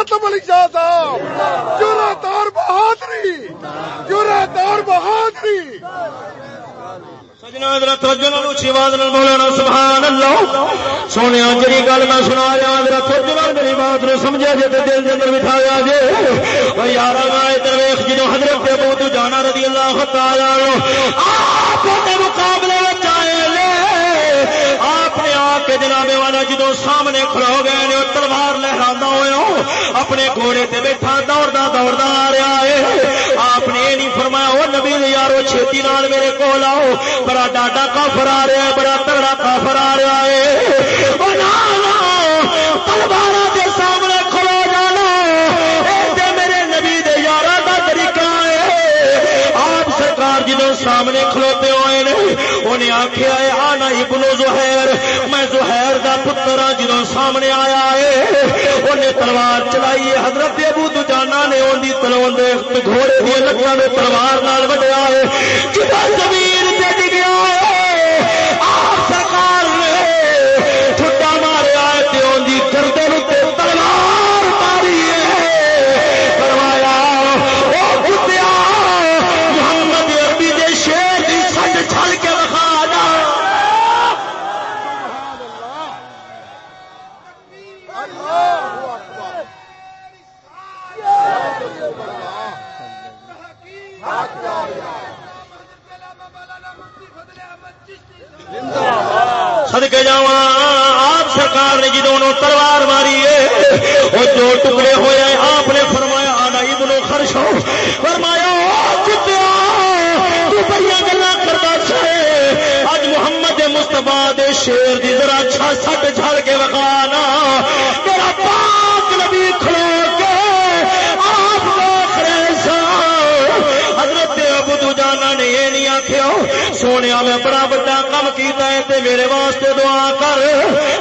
Speaker 2: سید علی شاہ صاحب جرات اور بہادری۔ جرات اور بہادری
Speaker 1: سبحان اللہ سونے جی گل میں سنا رہا حضرت میری بات نو سمجھا جے تے دل دے اندر بٹھایا جے۔ او یار درویش جی جدوں حضرت ابو تو جانا رضی اللہ تعالی آپ دے مقابلے آئے لے آپ نے آ کے جناب والا جدو سامنے کھلو گئے نے، تلوار لہرانا ہوا اپنے گھوڑے تے بیٹھا دوڑدا دوڑدا آ رہا ہے۔ آپ نے یہ نہیں فرمایا وہ نبی یارو چھیتی نال میرے کو آؤ۔ بڑا ڈاڈا کافر آ رہا ہے، بڑا تگڑا کافر آ رہا ہے۔ وہ تلوار کے سامنے کھلو جانا۔ اے میرے نبی دے یارا کا طریقہ ہے۔ آپ سرکار جدو سامنے کھلوتے ہوئے نے، انہیں آخیا ہے، آنا ابن زہیر میں زہیر پتر جدو سامنے آیا ہے۔ انہیں تلوار چلائی ہے۔ حضرت ابو دجانا نے ان کی تلوار گھوڑے دیا لکڑا نے تلوار نال وڈیا ہے۔ جدو زمین کے جا آپ سرکار نے جی دونوں تلوار ماری ہے، وہ دو ٹکڑے ہوئے آپ نے فرمایا آنا ابن خرش ہو۔ فرمایا گلا کرتا اج محمد مستفا دے شیر دی ذرا چھا سٹ جھڑ کے وکھانا تے میرے واسطے دعا کر۔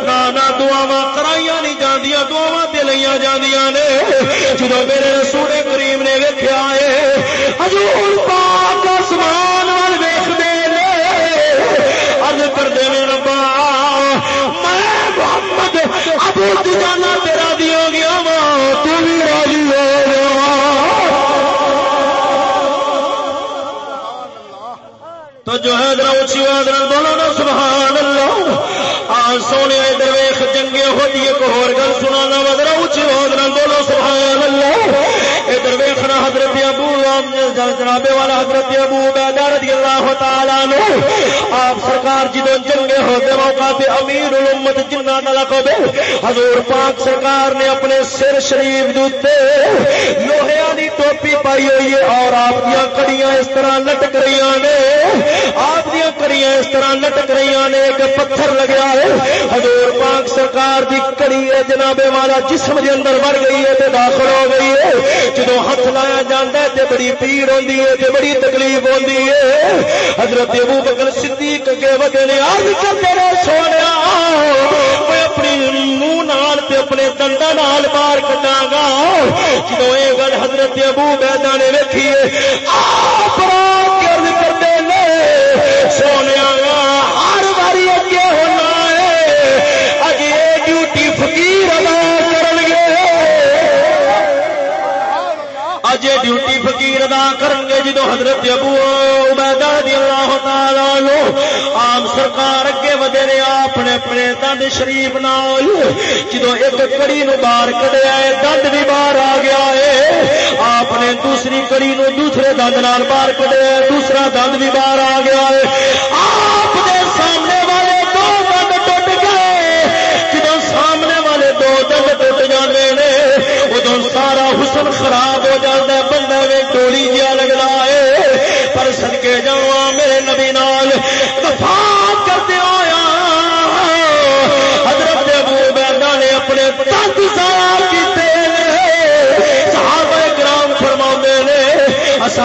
Speaker 1: نہ نہ دعا کرائیاں نہیں جاندیاں دعا تے لئیاں جاندیاں نے۔ جدو میرے رسول کریم نے ویکھیا ہے، حضور پاک آسمان وال ویکھدے نے۔ عرض کردے نے، ربا، میں محمد ابو دجانا تیرا دیا گیا تو جو ہے، ذرا اچھی آواز نال بولو نا سبحان اللہ آ سونے ادھر ویخ جنگے ہوتی ایک اور گل سنا نا ذرا اچھی آواز نال بولو سبحان اللہ ادھر ویخنا حضرت ابو جی، جناب والا حضرت ابو عبیدہ رضی اللہ تعالی عنہ۔ آپ سرکار جی جدو جنگے ہوتے موقع پہ امیر الامت جنہ کا لقب حضور پاک سرکار نے اپنے سر شریف دوتے لوہے والی ٹوپی پائی ہوئی ہے اور آپ دیا کڑیاں اس طرح لٹک رہی نے، آپ دیا کڑیاں اس طرح لٹک رہی نے ایک پتھر لگیا ہے۔ حضور پاک سرکار دی کڑی ہے جناب والا جسم کے اندر بڑھ گئی ہے تے داخل ہو گئی ہے۔ جدو ہاتھ لایا جاتا ہے تے بڑی پیڑ ہوتی ہے، تے بڑی تکلیف ہوتی ہے۔ حضرت ابو بکر صدیق کے وجہ نے آج کرتے رہے سونے۔ منہ اپنے دندا نال بار کٹا گا جدو یہ گل حضرت ابو بیدا نے ویکھی آپ کرتے سونے ہر باری اگے ہونا ہے اج یہ ڈیوٹی فقیر ادا کر گے۔ اج ڈیوٹی فقیر ادا کریں گے جدو حضرت ابو تعالی لو عام سرکار اگے ودے نے اپنے اپنے دند شریف نال جدو ایک کڑی نو باہر کڈیا ہے دند بھی باہر آ گیا ہے آپ نے دوسری کڑی نو دوسرے دند نال باہر کڈیا ہے دوسرا دند بھی باہر آ گیا ہے آپ دے سامنے والے دو دند ٹوٹ گئے جدو سامنے والے دو دند ٹوٹ جاندے نے ادو سارا حسن خراب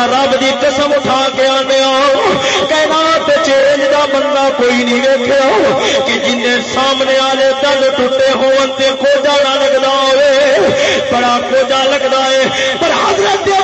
Speaker 1: رب کی قسم اٹھا کے آنے کائنات چینج کا بندہ کوئی نہیں ویکیا کہ جن سامنے والے دل ٹوٹے ہون تے کوجا نہ لگتا ہوئے۔ بڑا کوجا لگتا ہے۔ پر حضرت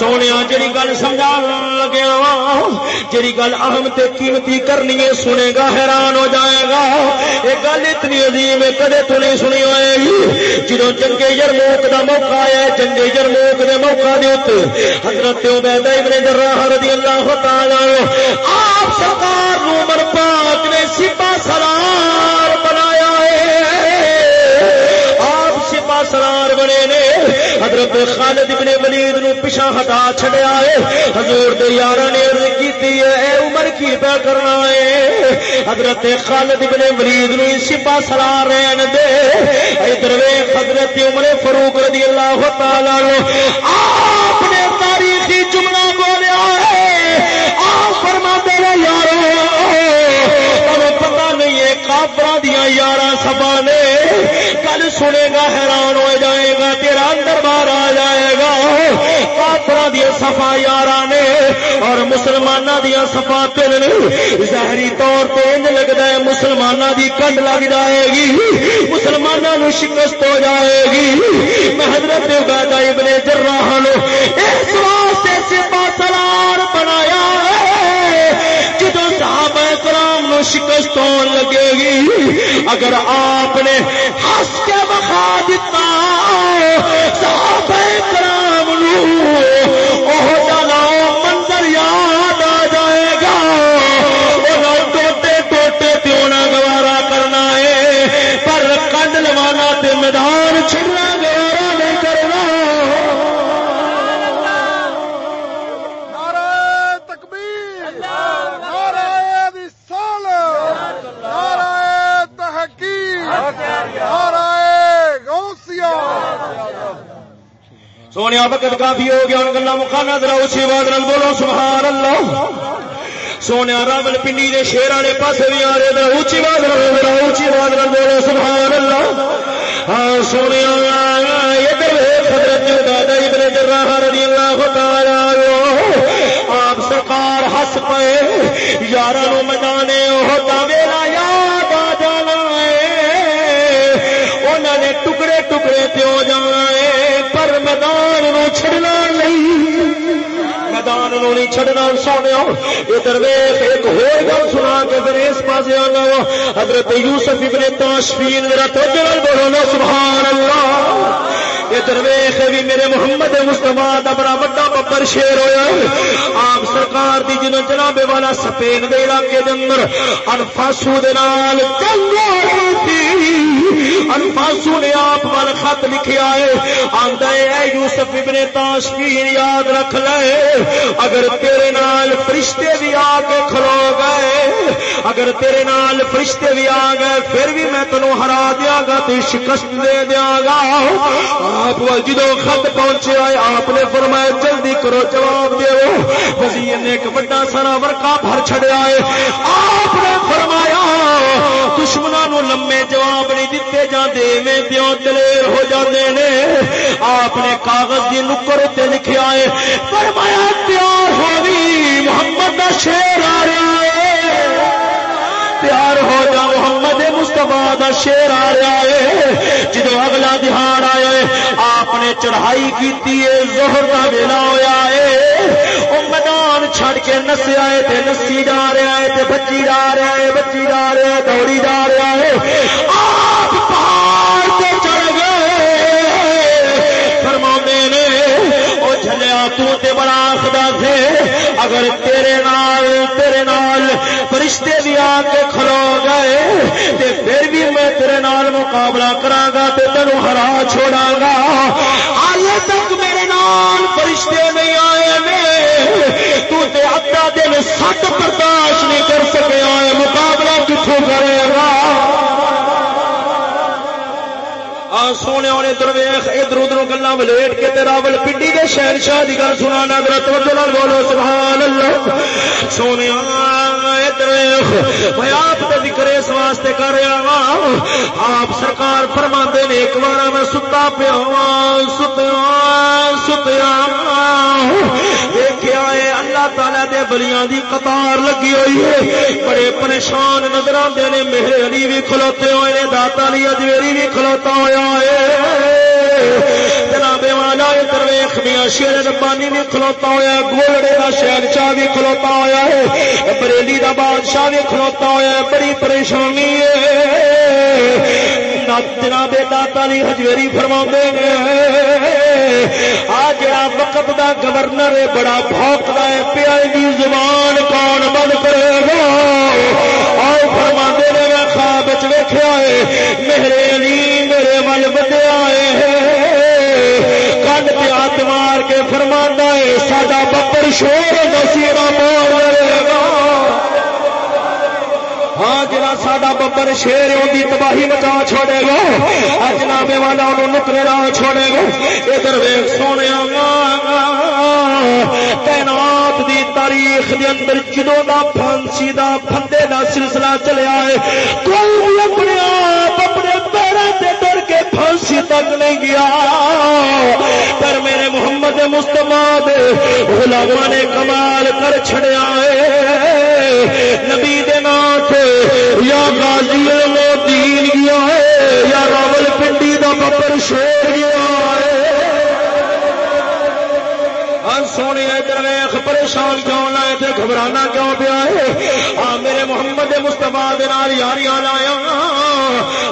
Speaker 1: سونے جی گل سمجھا لگیا ہاں، وا جی گل اہم تے قیمتی کرنی ہے، سنے گا، حیران ہو جائے گا۔ یہ گل اتنی عظیم ہے، کدے تو نہیں سنی ہوئے گی؟ جدو جنگے یرموک دا موقع آیا، جنگے یرموک دے موقع دے اتنے حضرت ابن جراح رضی اللہ تعالی آپ سرکار نو عمر پاک نے سپا سرار بنایا ہے۔ آپ سپا سرار بنے نے حضرت خالد ابن ولید نو پیچھا ہٹا چھڈیا ہے۔ حضور دے یاراں نے عرض کیتی ہے، اے عمر کی پہ کرنا ہے۔ حضرت خالد ابن ولید نو سپا سرار رہن دے۔ ادھر ویکھ حضرت عمر فاروق رضی اللہ تعالی عنہ کافر دیا یارہ سبا نے کل سنے گا حیران ہو جائے گا تیرا اندر باہر آ جائے گا کافر دیا سفا یارہ نے اور مسلمانوں دیا سفا تل ظاہری طور پہ انج لگتا ہے مسلمانوں دی کنڈ لگ جائے گی مسلمانوں شکست ہو جائے گی میں حضرت ابن جراح نو اس واسطے سپا سلار شکست ہون لگے گی۔ اگر آپ نے ہنس کے بخا دیتا صحابہ سونے وقت کافی ہو گیا ان گلا مکانا ذرا اچھی بات بولو سبحان اللہ سونے راول پنڈی کے شیر والے پاسے بھی آ رہے، ذرا اچھی بات نال ذرا اچھی بات نال بولو سبحان اللہ ہاں سونے ادھر حضرت دادا ابن جراح رضی اللہ تعالی عنہ۔ آپ سرکار ہس پے یارہ نو منانے وہ ویلا یاد آ جانا ہے۔ انہوں نے ٹکڑے ٹکڑے پیو جانا ہے۔ چھڑنا نہیں۔ میدان نو نہیں چھڑنا سونے ادھر ویخ ایک ہوئے گل سنا کے پھر اس پاس آنا وا۔ حضرت یوسف ابن تاشفین میرا تو بولو نا سبحان اللہ ادھر ویخ بھی میرے محمد مستفا کا بڑا بڑا ببر شیر ہوا آپ سرکار دی جنوں جناب والا سپین دے علاقے دے اندر انفاسو دے نال جنگ ہوئی نے آپ وال خط لکھیا ہے۔ آندا ہے یوسف ابن تاشفین یاد رکھ لے۔ اگر تیرے نال فرشتے بھی آ کے کھلو گئے، اگر تیرے نال فرشتے بھی آ گئے، پھر بھی میں تینوں ہرا دیا گا تو شکست دے دیا گا آپ جدو خط پہنچے آئے، آپ نے فرمایا، جلدی کرو، جواب دو وزیر نے ایک بڑا سارا ورکا بھر چڑیا ہے۔ آپ نے فرمایا دشمنوں لمے جواب نہیں دیتے جاتے میں پیو دلیر ہو جاتے نے۔ آپ نے کاغذ کی نکر اتنے لکھا ہے فرمایا پیار ہوگی محمد کا شیر آ رہا ہے۔ پیار ہو جا محمد مستفا کا شیر آ رہا ہے۔ جدو اگلا دہاڑ آیا ہے، آپ نے چڑھائی کی زہر کا ویلا ہوا ہے۔ وہ میدان چھڑ کے نسیا ہے تے نسی جا رہا ہے تے بچی جا رہا ہے بچی جا رہا ہے دوڑی جا رہا ہے آپ پہاڑ سے چڑھ گئے۔ فرما نے وہ جلیا تے بڑا آخدا تھے اگر تیرے نال تیرے نال فرشتے بھی آ کے کھلو گئے، تے پھر بھی میں تیرے نال مقابلہ کرا گا تے تینوں ہرا چھوڑا گا۔ آئے تک میرے نال فرشتے نہیں آئے دن برداشت نہیں کر سکے آئے، مقابلہ کتوں کرے؟ گا سونے ادھر ویخ، ادھر ادھر گلا ولیٹ کے تیرا ول پنڈی کے شہر شاہ کی گل سنا نظر بولو، سبحان اللہ! سونے میں آپ کا ذکر اس واسطے کر رہا ہاں آپ سرکار فرما نے، ایک بار میں ستا پیا ستیا ستیا دیکھا ہے اللہ تعالی دے بلیاں دی قطار لگی ہوئی ہے۔ بڑے پریشان نظر آتے ہیں میرے علی بھی کھلوتے ہوئے نے، داتا علی اجویری بھی کھلوتا ہوا جناب والا درویخ میاں شیر ربانی بھی کھلوتا ہوا گولڑے کا شہر شاہ بھی کھلوتا ہوا ہے۔ بریلی کا بادشاہ بھی کھلوتا ہوا ہے، بڑی پریشانی ہے۔ جناب داتا علی ہجویری فرما آ جا وقت دا گورنر ہے، بڑا بھوکتا ہے، پیا زبان کون بند کرے گا؟ آؤ فرما نے، میں خواب ویخیا ہے، میرے علی، میرے ول بدے آئے کنڈ پہ ہاتھ مار کے فرما ہے، ساڈا بپر شور نسیرا مار رہے گا۔ ہاں جا سا ببر شیر دی تباہی مچا چھوڑے گا۔ جنابے والا انہوں نکلے نہ چھوڑے گا۔ ادھر ویگ سونے تعینات دی تاریخ دے اندر جدوں دا پھانسی دا پھندے دا سلسلہ چلیا ہے کوئی اپنے آپ، اپنے پھانسی تک نہیں گیا۔ پر میرے محمد مستفا دے غلامہ نے کمال کر چھڑیا ہے۔ نبی دے نام یا غازی دین گیا ہے یا راول پنڈی دا ببر شیر گیا ہے۔ ہاں، سونے ویخ، پریشان کیوں لائے تھے گھبرانا کیوں پیا ہے؟ آ، میرے محمد مستفا یاریاں لایا۔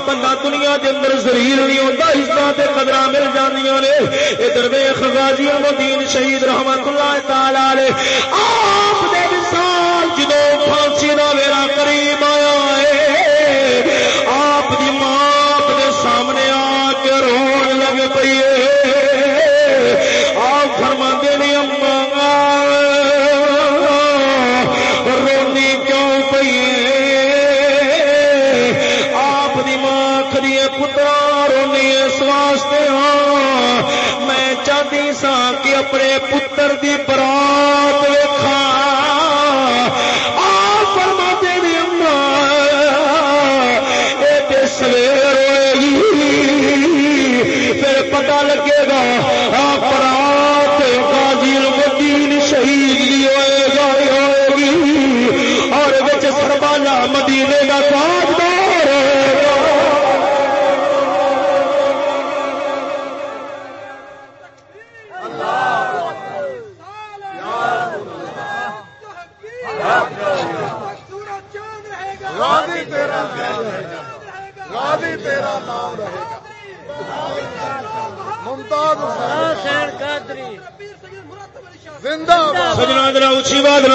Speaker 1: بندہ دنیا کے اندر زلیل نہیں ہوتا، حصہ سے قدر مل جانیا نے۔ ادھر ویخ غازی المدین شہید رحمت اللہ تعالی آپ دے مثال جدو پھانسی کا میرا قریب آیا ہے پتر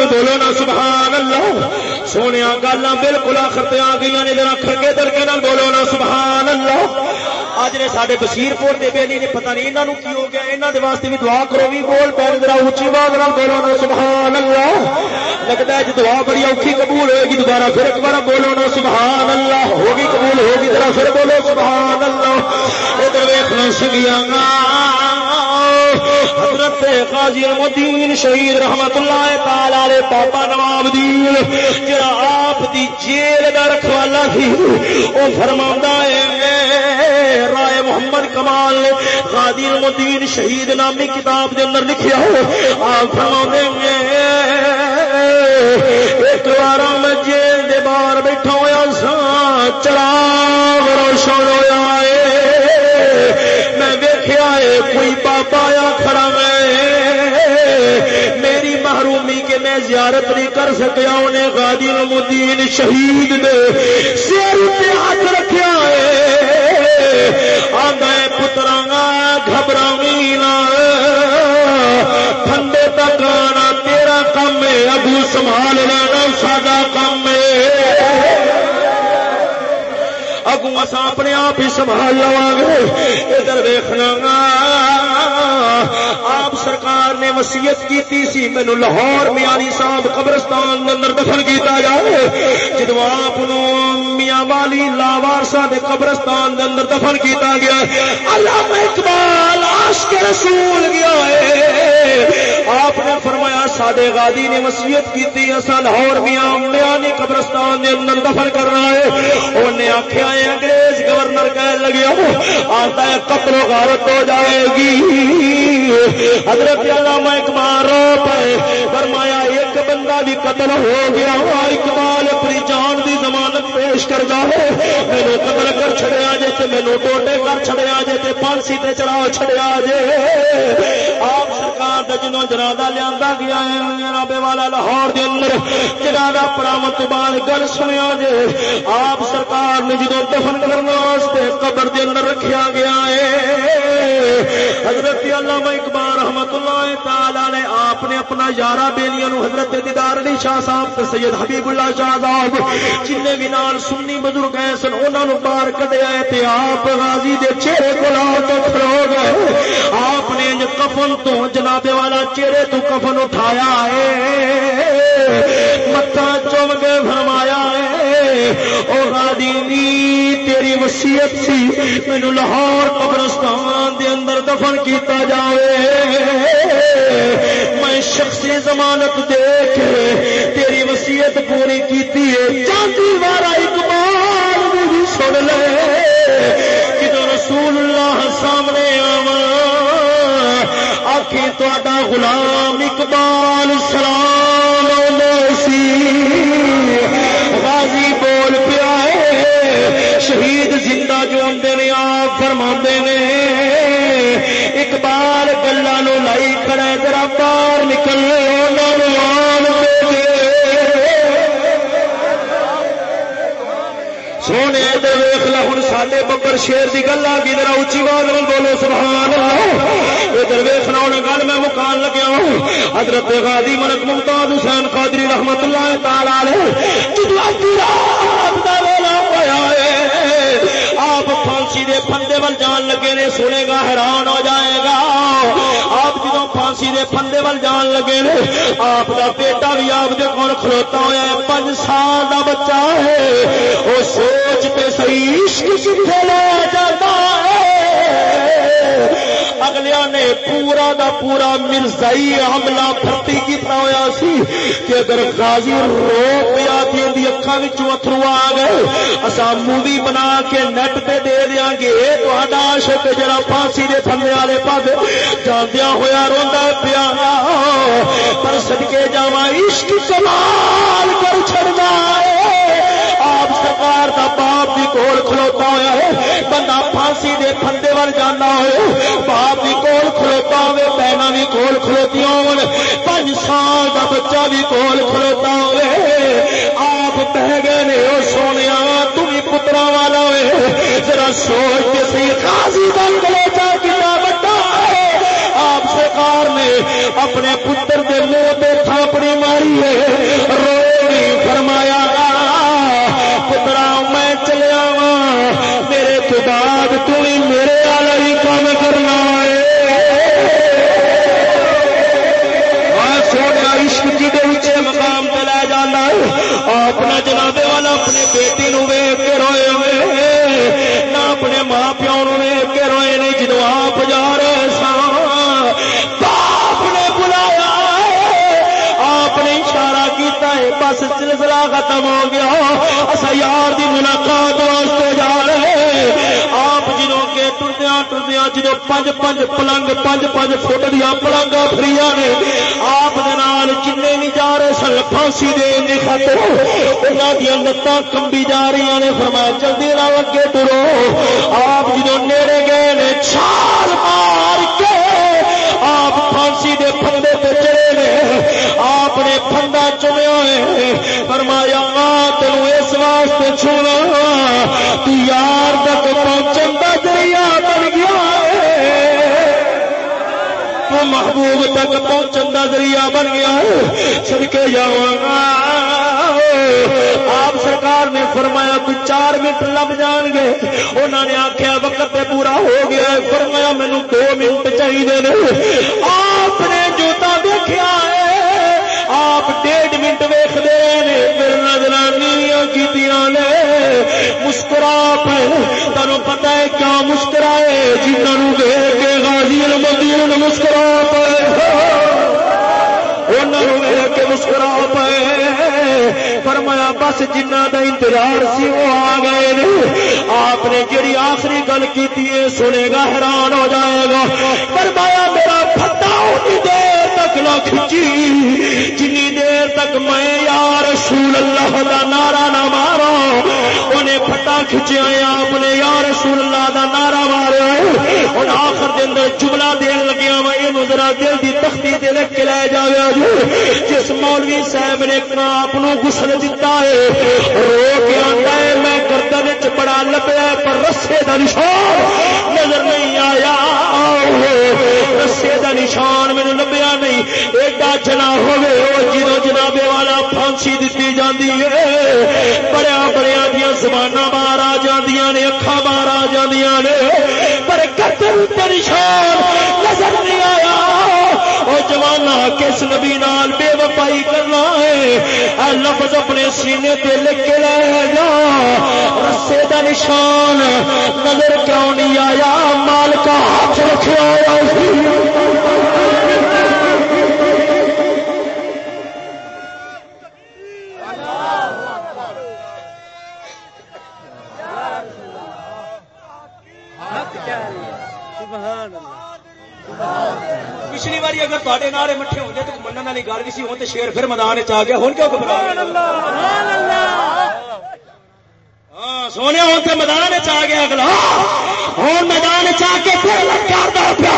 Speaker 1: بولو نا، سبحان اللہ۔ سونے گالاں بالکل آخر تے آ گئی نے، ذرا کھڑکے دڑکے نال بولو نا، سبحان اللہ۔ اج نے سارے بشیر پور کے بیلی نے پتہ نہیں انہوں کی ہو گیا انہوں دے واسطے بھی دعا کرو بھی بول پہ ذرا اچھی بات نہ بولو نا، سبحان اللہ۔ لگتا ہے جی دعا بڑی اوکھی قبول ہوئے گی، دوبارہ پھر ایک بار بولو نا، سبحان اللہ۔ ہوگی قبول، ہوگی، ذرا پھر بولو، سبحان اللہ۔ ادھر ویکھنا سگیاں حضرت قاضی المدین شہید رحمت اللہ تعالی علیہ پاپا نواب دین، جڑا آپ دی جیل دا رکھوالا سی، او فرماوندا ہے رائے محمد کمال نے قاضی المدین شہید نامی کتاب دے اندر لکھیا ہو، آپ فرماوندے ہیں ایک بار میں جیل محرومی زیارت نہیں کر سکیا، انہیں غادی المدین شہید نے سر پہ ہاتھ رکھا ہے۔ آدھا پترا گھبراوی نہ۔ ٹھنڈے تک آنا تیرا کم ہے، ابو سنبھال لینا ساڈا کم ہے۔ اگوں اصا اپنے آپ ہی سنبھال لوا گے۔ ادھر ویخنا آپ سرکار نے وسیعت کی سی مینو لاہور میانی صاحب قبرستان اندر دفن کیتا جائے۔ جدو آپ میاں والی لاوارسا کے قبرستان اندر دفن کیتا گیا علامہ اقبال عاشق رسول گیا ہے۔ آپ نے فرمایا، سادے غادی نے وسیعت کی اصا لاہور میاں میانی قبرستان کے اندر دفن کرنا ہے۔ انہیں آخیا ہے انگریز گورنر کہنے لگیا آتا ہے، قتل و غارت ہو جائے گی۔ حضرت علامہ اقبال رو پائے فرمایا ایک بندہ بھی قتل ہو گیا اقبال ضمانت پیش کر ہے میرے قتل کر چھڑیا جے تے مینو ٹوٹے کر چھڑیا جے تے پانسی تے چڑھا چھڑیا جے۔ آپ سرکار کا جنوں جنازہ لیا گیا ہے جنابے والا لاہور دے اندر جنازہ پرامت بعد گل سنیا جے۔ آپ سرکار نے جدو دفن کرنے قبر دے اندر رکھیا گیا ہے۔ حضرت علامہ اقبال رحمت اللہ تعالی نے آپ نے اپنا یارہ بیلیاں حضرت دیدار علی شاہ صاحب تے سید حبیب اللہ شاہ صاحب جن بھی نال سن سنی بزرگ ہیں سن انہوں نے باہر کڈیا ہے تے آپ غازی دے چہرے کو لا کے کھلو گئے۔ آپ نے کفن تو، جناب والا چہرے تو کفن اٹھایا ہے۔ متا چوم کے فرمایا ہے اور غازی تیری وصیت سی۔ مینو لاہور قبرستان دے اندر دفن کیتا جائے میں شخصی ضمانت دے کے تیری وصیت پوری کیتی ہے۔ چاندی والا اقبال بھی سن لے جدو رسول اللہ سامنے آوا آخی تا غلام اقبال سلام سی۔ غازی بول پیا شہید زندہ جو آتے نے، آپ فرما نے۔ اقبال گلا لائی کھڑا ذرا باہر نکل۔ سونے ویخ لا ہوں سڈے ببر شیر کی گل آ گئی، ذرا اچھی بات بولو، سبحان اللہ۔ ادھر ویخنا ہوں گل میں مکان لگیا ہوں۔ حضرت غازی ملک ممتاز حسین قادری رحمت اللہ تعالی رات کا ویلا ہوا ہے، آپ پھانسی دے پندے ول جان لگے نے سنے گا حیران ہو جائے گا۔ جدو دے پندے وال جان لگے نے۔ آپ دا بیٹا بھی آپ دے کول کھلوتا ہوا ہے پانچ سال دا بچہ ہے۔ وہ سوچ تے صحیح عشق کتنے لے جاتا ہے؟ اگلیا نے پورا دا پورا مرزائی حملہ بھرتی کیتا ہوا سی کہ اگر غازی رو پیا دی اکھا وچوں اتھرو آ گئے اسا مووی بنا کے نیٹ تے دے دیاں گے تو عاشق جڑا پھانسی دے تھلے والے پاس جاندیا ہویا، روندا پیا، پر صدکے جاواں عشق سوال دے جانا ہو باپ بھی کول کھلوتا ہوئے بہنا بھی کول کھلوتی ہو پانچ سال کا بچہ بھی کول کھلوتا ہوئے آپ بہ گئے نے وہ سونے تم بھی پترا والا ہوئے۔ ذرا سوچ کے سی خاصی بن کلوتا کتنا بڑا ہے آپ سرکار نے اپنے پتر کے منہ پہ تھاپڑی ماری ہے۔ روئی فرمایا۔ کرنا عشق جی مقام پہ لے جانا اپنا جنابے والا اپنے بیٹی نو ویگ کے روئے ہوئے نہ اپنے ماں پیو نو ویگ کے روئے نہیں جدو آپ جا رہے سان باپ نے بلایا آپ نے اشارہ کیتا ہے، بس سلسلہ ختم ہو گیا۔ اصا یار دی ملاقات واسطے جا رہے ٹردیا ٹردیا جدو پنج پنج پلنگ پنج پنج فٹ دیا پلنگا فری نے آپ جن بھی جا رہے سن پھانسی دین کی خاطر انہوں دیا لتاں کمبی جا رہی نے فرمایا جلدی نہ اگے ٹرو آپ جدو نیڑے گئے نے چھال مار کے آپ پھانسی دے پھندے پہ چڑے نے آپ نے پھندا چمیا ہوئے فرمایا تینوں واسطے چھوڑا۔ تو یار تک پہنچن کا ذریعہ بن گیا تو محبوب تک پہنچن کا ذریعہ بن گیا سڑکے جاؤں آپ سرکار نے فرمایا کوئی چار منٹ لگ جان گے۔ انہوں نے آخیا وقت پورا ہو گیا فرمایا مینو دو منٹ چاہیے آپ نے جوتا دیکھا ہے۔ منٹ ویختے نے پھر نظر کی نے۔ مسکرا پہ تمہیں پتا ہے کیا مسکرائے جنہوں ویخ کے غازی المدین مسکرا پہ کے مسکرا پے۔ فرمایا، بس جنہ دا انتظار سی، وہ آ گئے آپ نے جڑی آخری گل کی سنے گا حیران ہو جائے گا۔ فرمایا، میرا پتا دیر تک نہ کھچی جنی دیر تک میں یار رسول اللہ دا نعرہ نہ مارا۔ انہیں پھٹا کھچیا آپ نے یار رسول اللہ دا نعرہ مارا ہوں آخر دن جملہ دین لگیا میں یہ ذرا دل کی تختی دے لگ کے لے جائے جس مولوی صاحب نے آپ گسل دتا ہے، رو کے آتا ہے، میں کر گردن چ بڑا لبیا پر رسے کا نشان نظر نہیں آیا۔ رسے کا نشان میرے لبیا نہیں۔ ایڈا چنا ہوگی وہ جنوں جنابے والا پھانسی دیتی جاتی ہے۔ بڑیا بڑیا دیا زبان باہر آ جاندیاں نے اکھا باہر آ جاندیاں نے۔ پر گردن کا نشان نظر نہیں آیا۔ جوانا کس نبی نال بے وفائی کرنا ہے؟ لفظ اپنے سینے تے لکھ کے لے جا۔ رسے دا نشان، نظر کیوں نہیں آیا؟ مال کا ہاتھ رکھا پچھلی باری اگر تے نعرے مٹھے ہو تو منع والی گل بھی سی، ہوں تو شیر پھر میدان چ گیا ہوں کیوں گھبرا ہاں ہاں، سونے، ہوں تو میدان چ گیا اگلا۔ ہوں میدان چ کے پھر لگتا پیا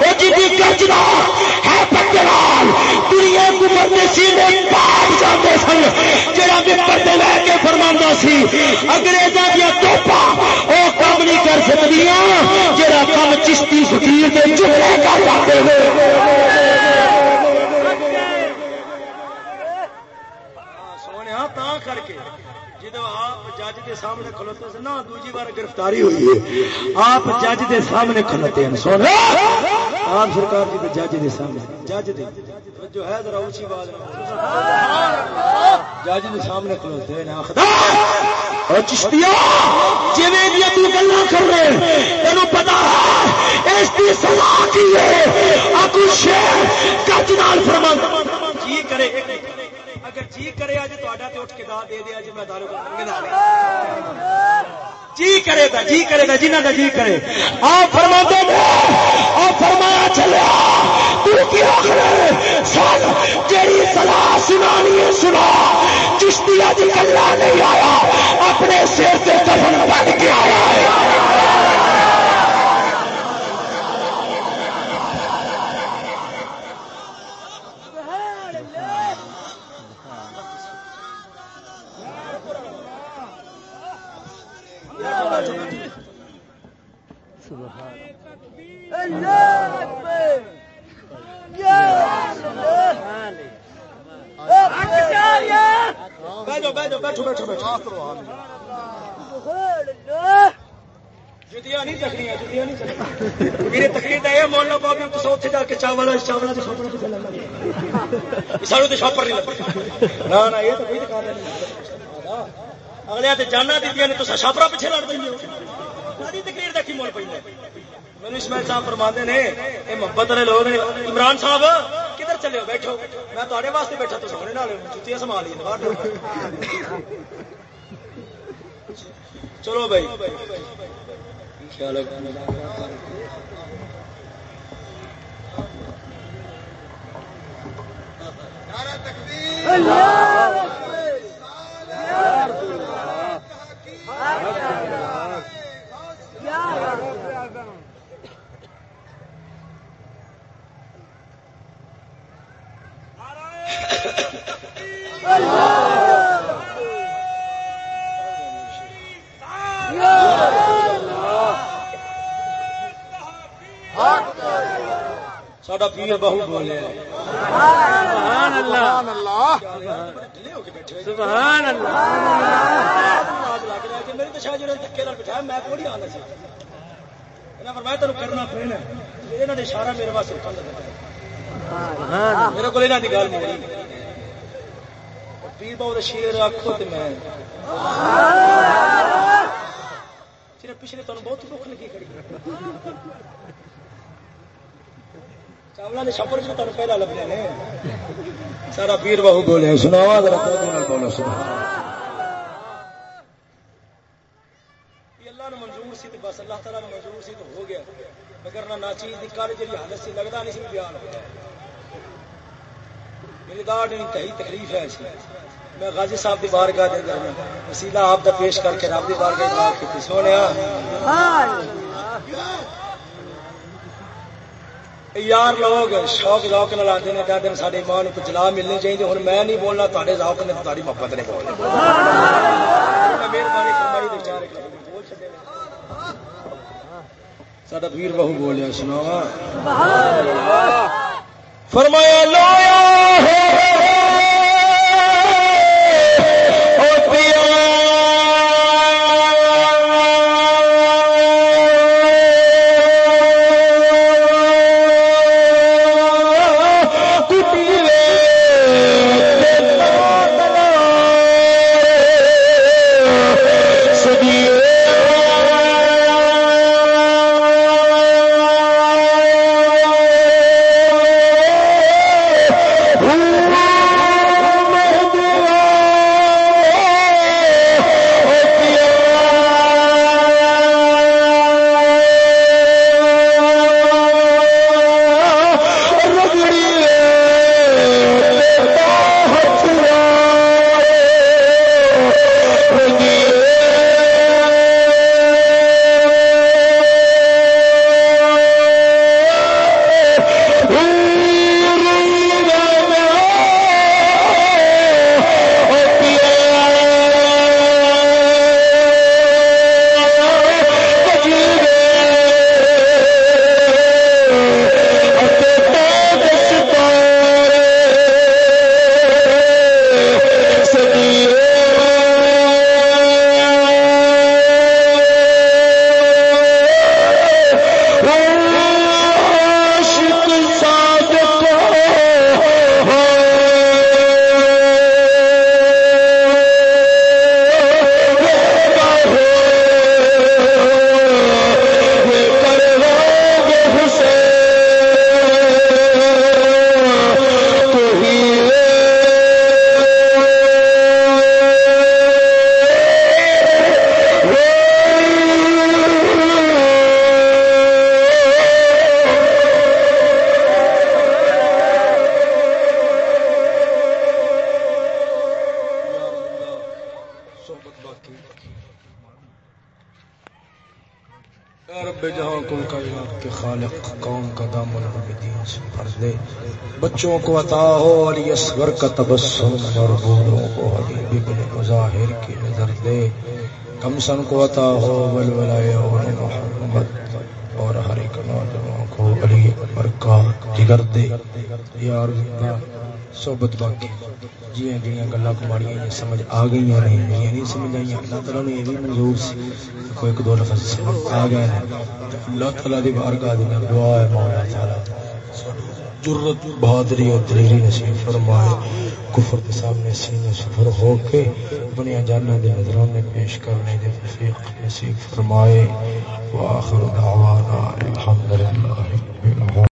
Speaker 1: وہ جی گرجنا ہے پکڑال دنیا کو بندے سینے پاک جاتے سن جہاں بھی پردے لے کے فرما سی۔ اگریزاں دیا توپا وہ کام نہیں کر سکتی جہاں کام چشتی فکیر ہاں، کے چلے کر جاتے سونے تا کر کے۔ آپ جج کے سامنے کھلوتے نا بار گرفتاری ہوئی ہے۔ آپ جج کے سامنے کھلوتے ہیں۔ سونے آپ سرکار جی جج کے سامنے۔ جج دے۔ جو ہے ذرا اونچی بات جج کے سامنے کھلوتے ہیں۔ اور چشتیا جی گلا کر رہے تین پتا اس کی کی ہے۔ شیر کچ نال کرے۔ اگر جی کرے اج تو اٹھ کے داد دے دیا جی میں دارو جی کرے گا جی کرے گا، جنہ کا جی کرے۔ آپ فرما دے آپ فرمایا چلے جیڑی سلاح سنانی ہے، سنا۔ چشتی اج کلا نہیں آیا، اپنے سر سے دفن بن کے آیا ہے۔ بیٹھو نہیں نہیں تقریر تو جا کے چاول چاول شاپر سارے شاپر نہیں یہ تو کوئی دکان نہیں۔ اگلے تے جانا دیتی نے شاپرا پیچھے لڑ پہ ساری تقریر کا کی مول پہ میرے اسماعیل صاحب فرما نے یہ محبت والے لوگ نے، عمران صاحب، کدھر چلے ہو بیٹھو؟ میں تے واسطے بیٹھا تو سونے نال جتیاں سنبھال لی چلو بھائی۔ خیال اللہ! ساڈا پیر بہو بولے سبحان اللہ سبحان اللہ میری تو شاید دھکے بٹھایا میں کوئی آنا سی میں تین کرنا پینا یہاں اشارہ میرے واسطے کی گل نہیں پیر بہو شیر آخو تو میں پچھلے تمہیں بہت دکھ لگی کری چاول چھپڑ سے تمہیں پہلا لگنے نے سارا پیر بہو بولے سنا بولو سنا اللہ نے منظور سی بس اللہ تعالیٰ نے منظور سی تو ہو گیا۔ مگر نہ چیز کی کل جی حالت سی لگتا نہیں سی بیان ہو میری داڑ انتہائی تکلیف ہے ایسی میں غازی صاحب کی بار گاہ دے وسیلہ آپ کا پیش کر کے رب کی بار گاہ کی سونے یار لوگ شوق ذوق نال آتے ہیں کہتے ہیں سارے ماں کو جلا ملنی چاہیے ہوں میں نہیں بولنا تے ذوق نے تاری محبت نہیں بولنا مہربانی فرمائی ساڈا پیر بہو بولیا سنا فرمایا لویا بچوں کو عطا ہو اور یسور کا تبسم اور بولوں کو حبیبی بن مظاہر کی نظر دے۔ کمسن کو عطا ہو ولولائے اور محمد اور ہر ایک نوجوان کو علی اکبر کا جگر دے یار صحبت باقی۔ جیاں جیاں گلا کماڑیاں یہ سمجھ آ گئی نہیں جیاں نہیں سمجھ آئی اللہ تعالیٰ نے یہ بھی منظور سی کوئی ایک دو لفظ سمجھ آ گئے ہیں۔ اللہ تعالیٰ دی بارگاہ دی دعا ہے مولا تعالیٰ جرت، بہادری اور دلیری نصیب فرمائے۔ کفر کے سامنے سینے سفر ہو کے بنیا جانا دے نظرانے پیش کرنے دے توفیق نصیب فرمائے۔ وآخر دعوانا الحمدللہ۔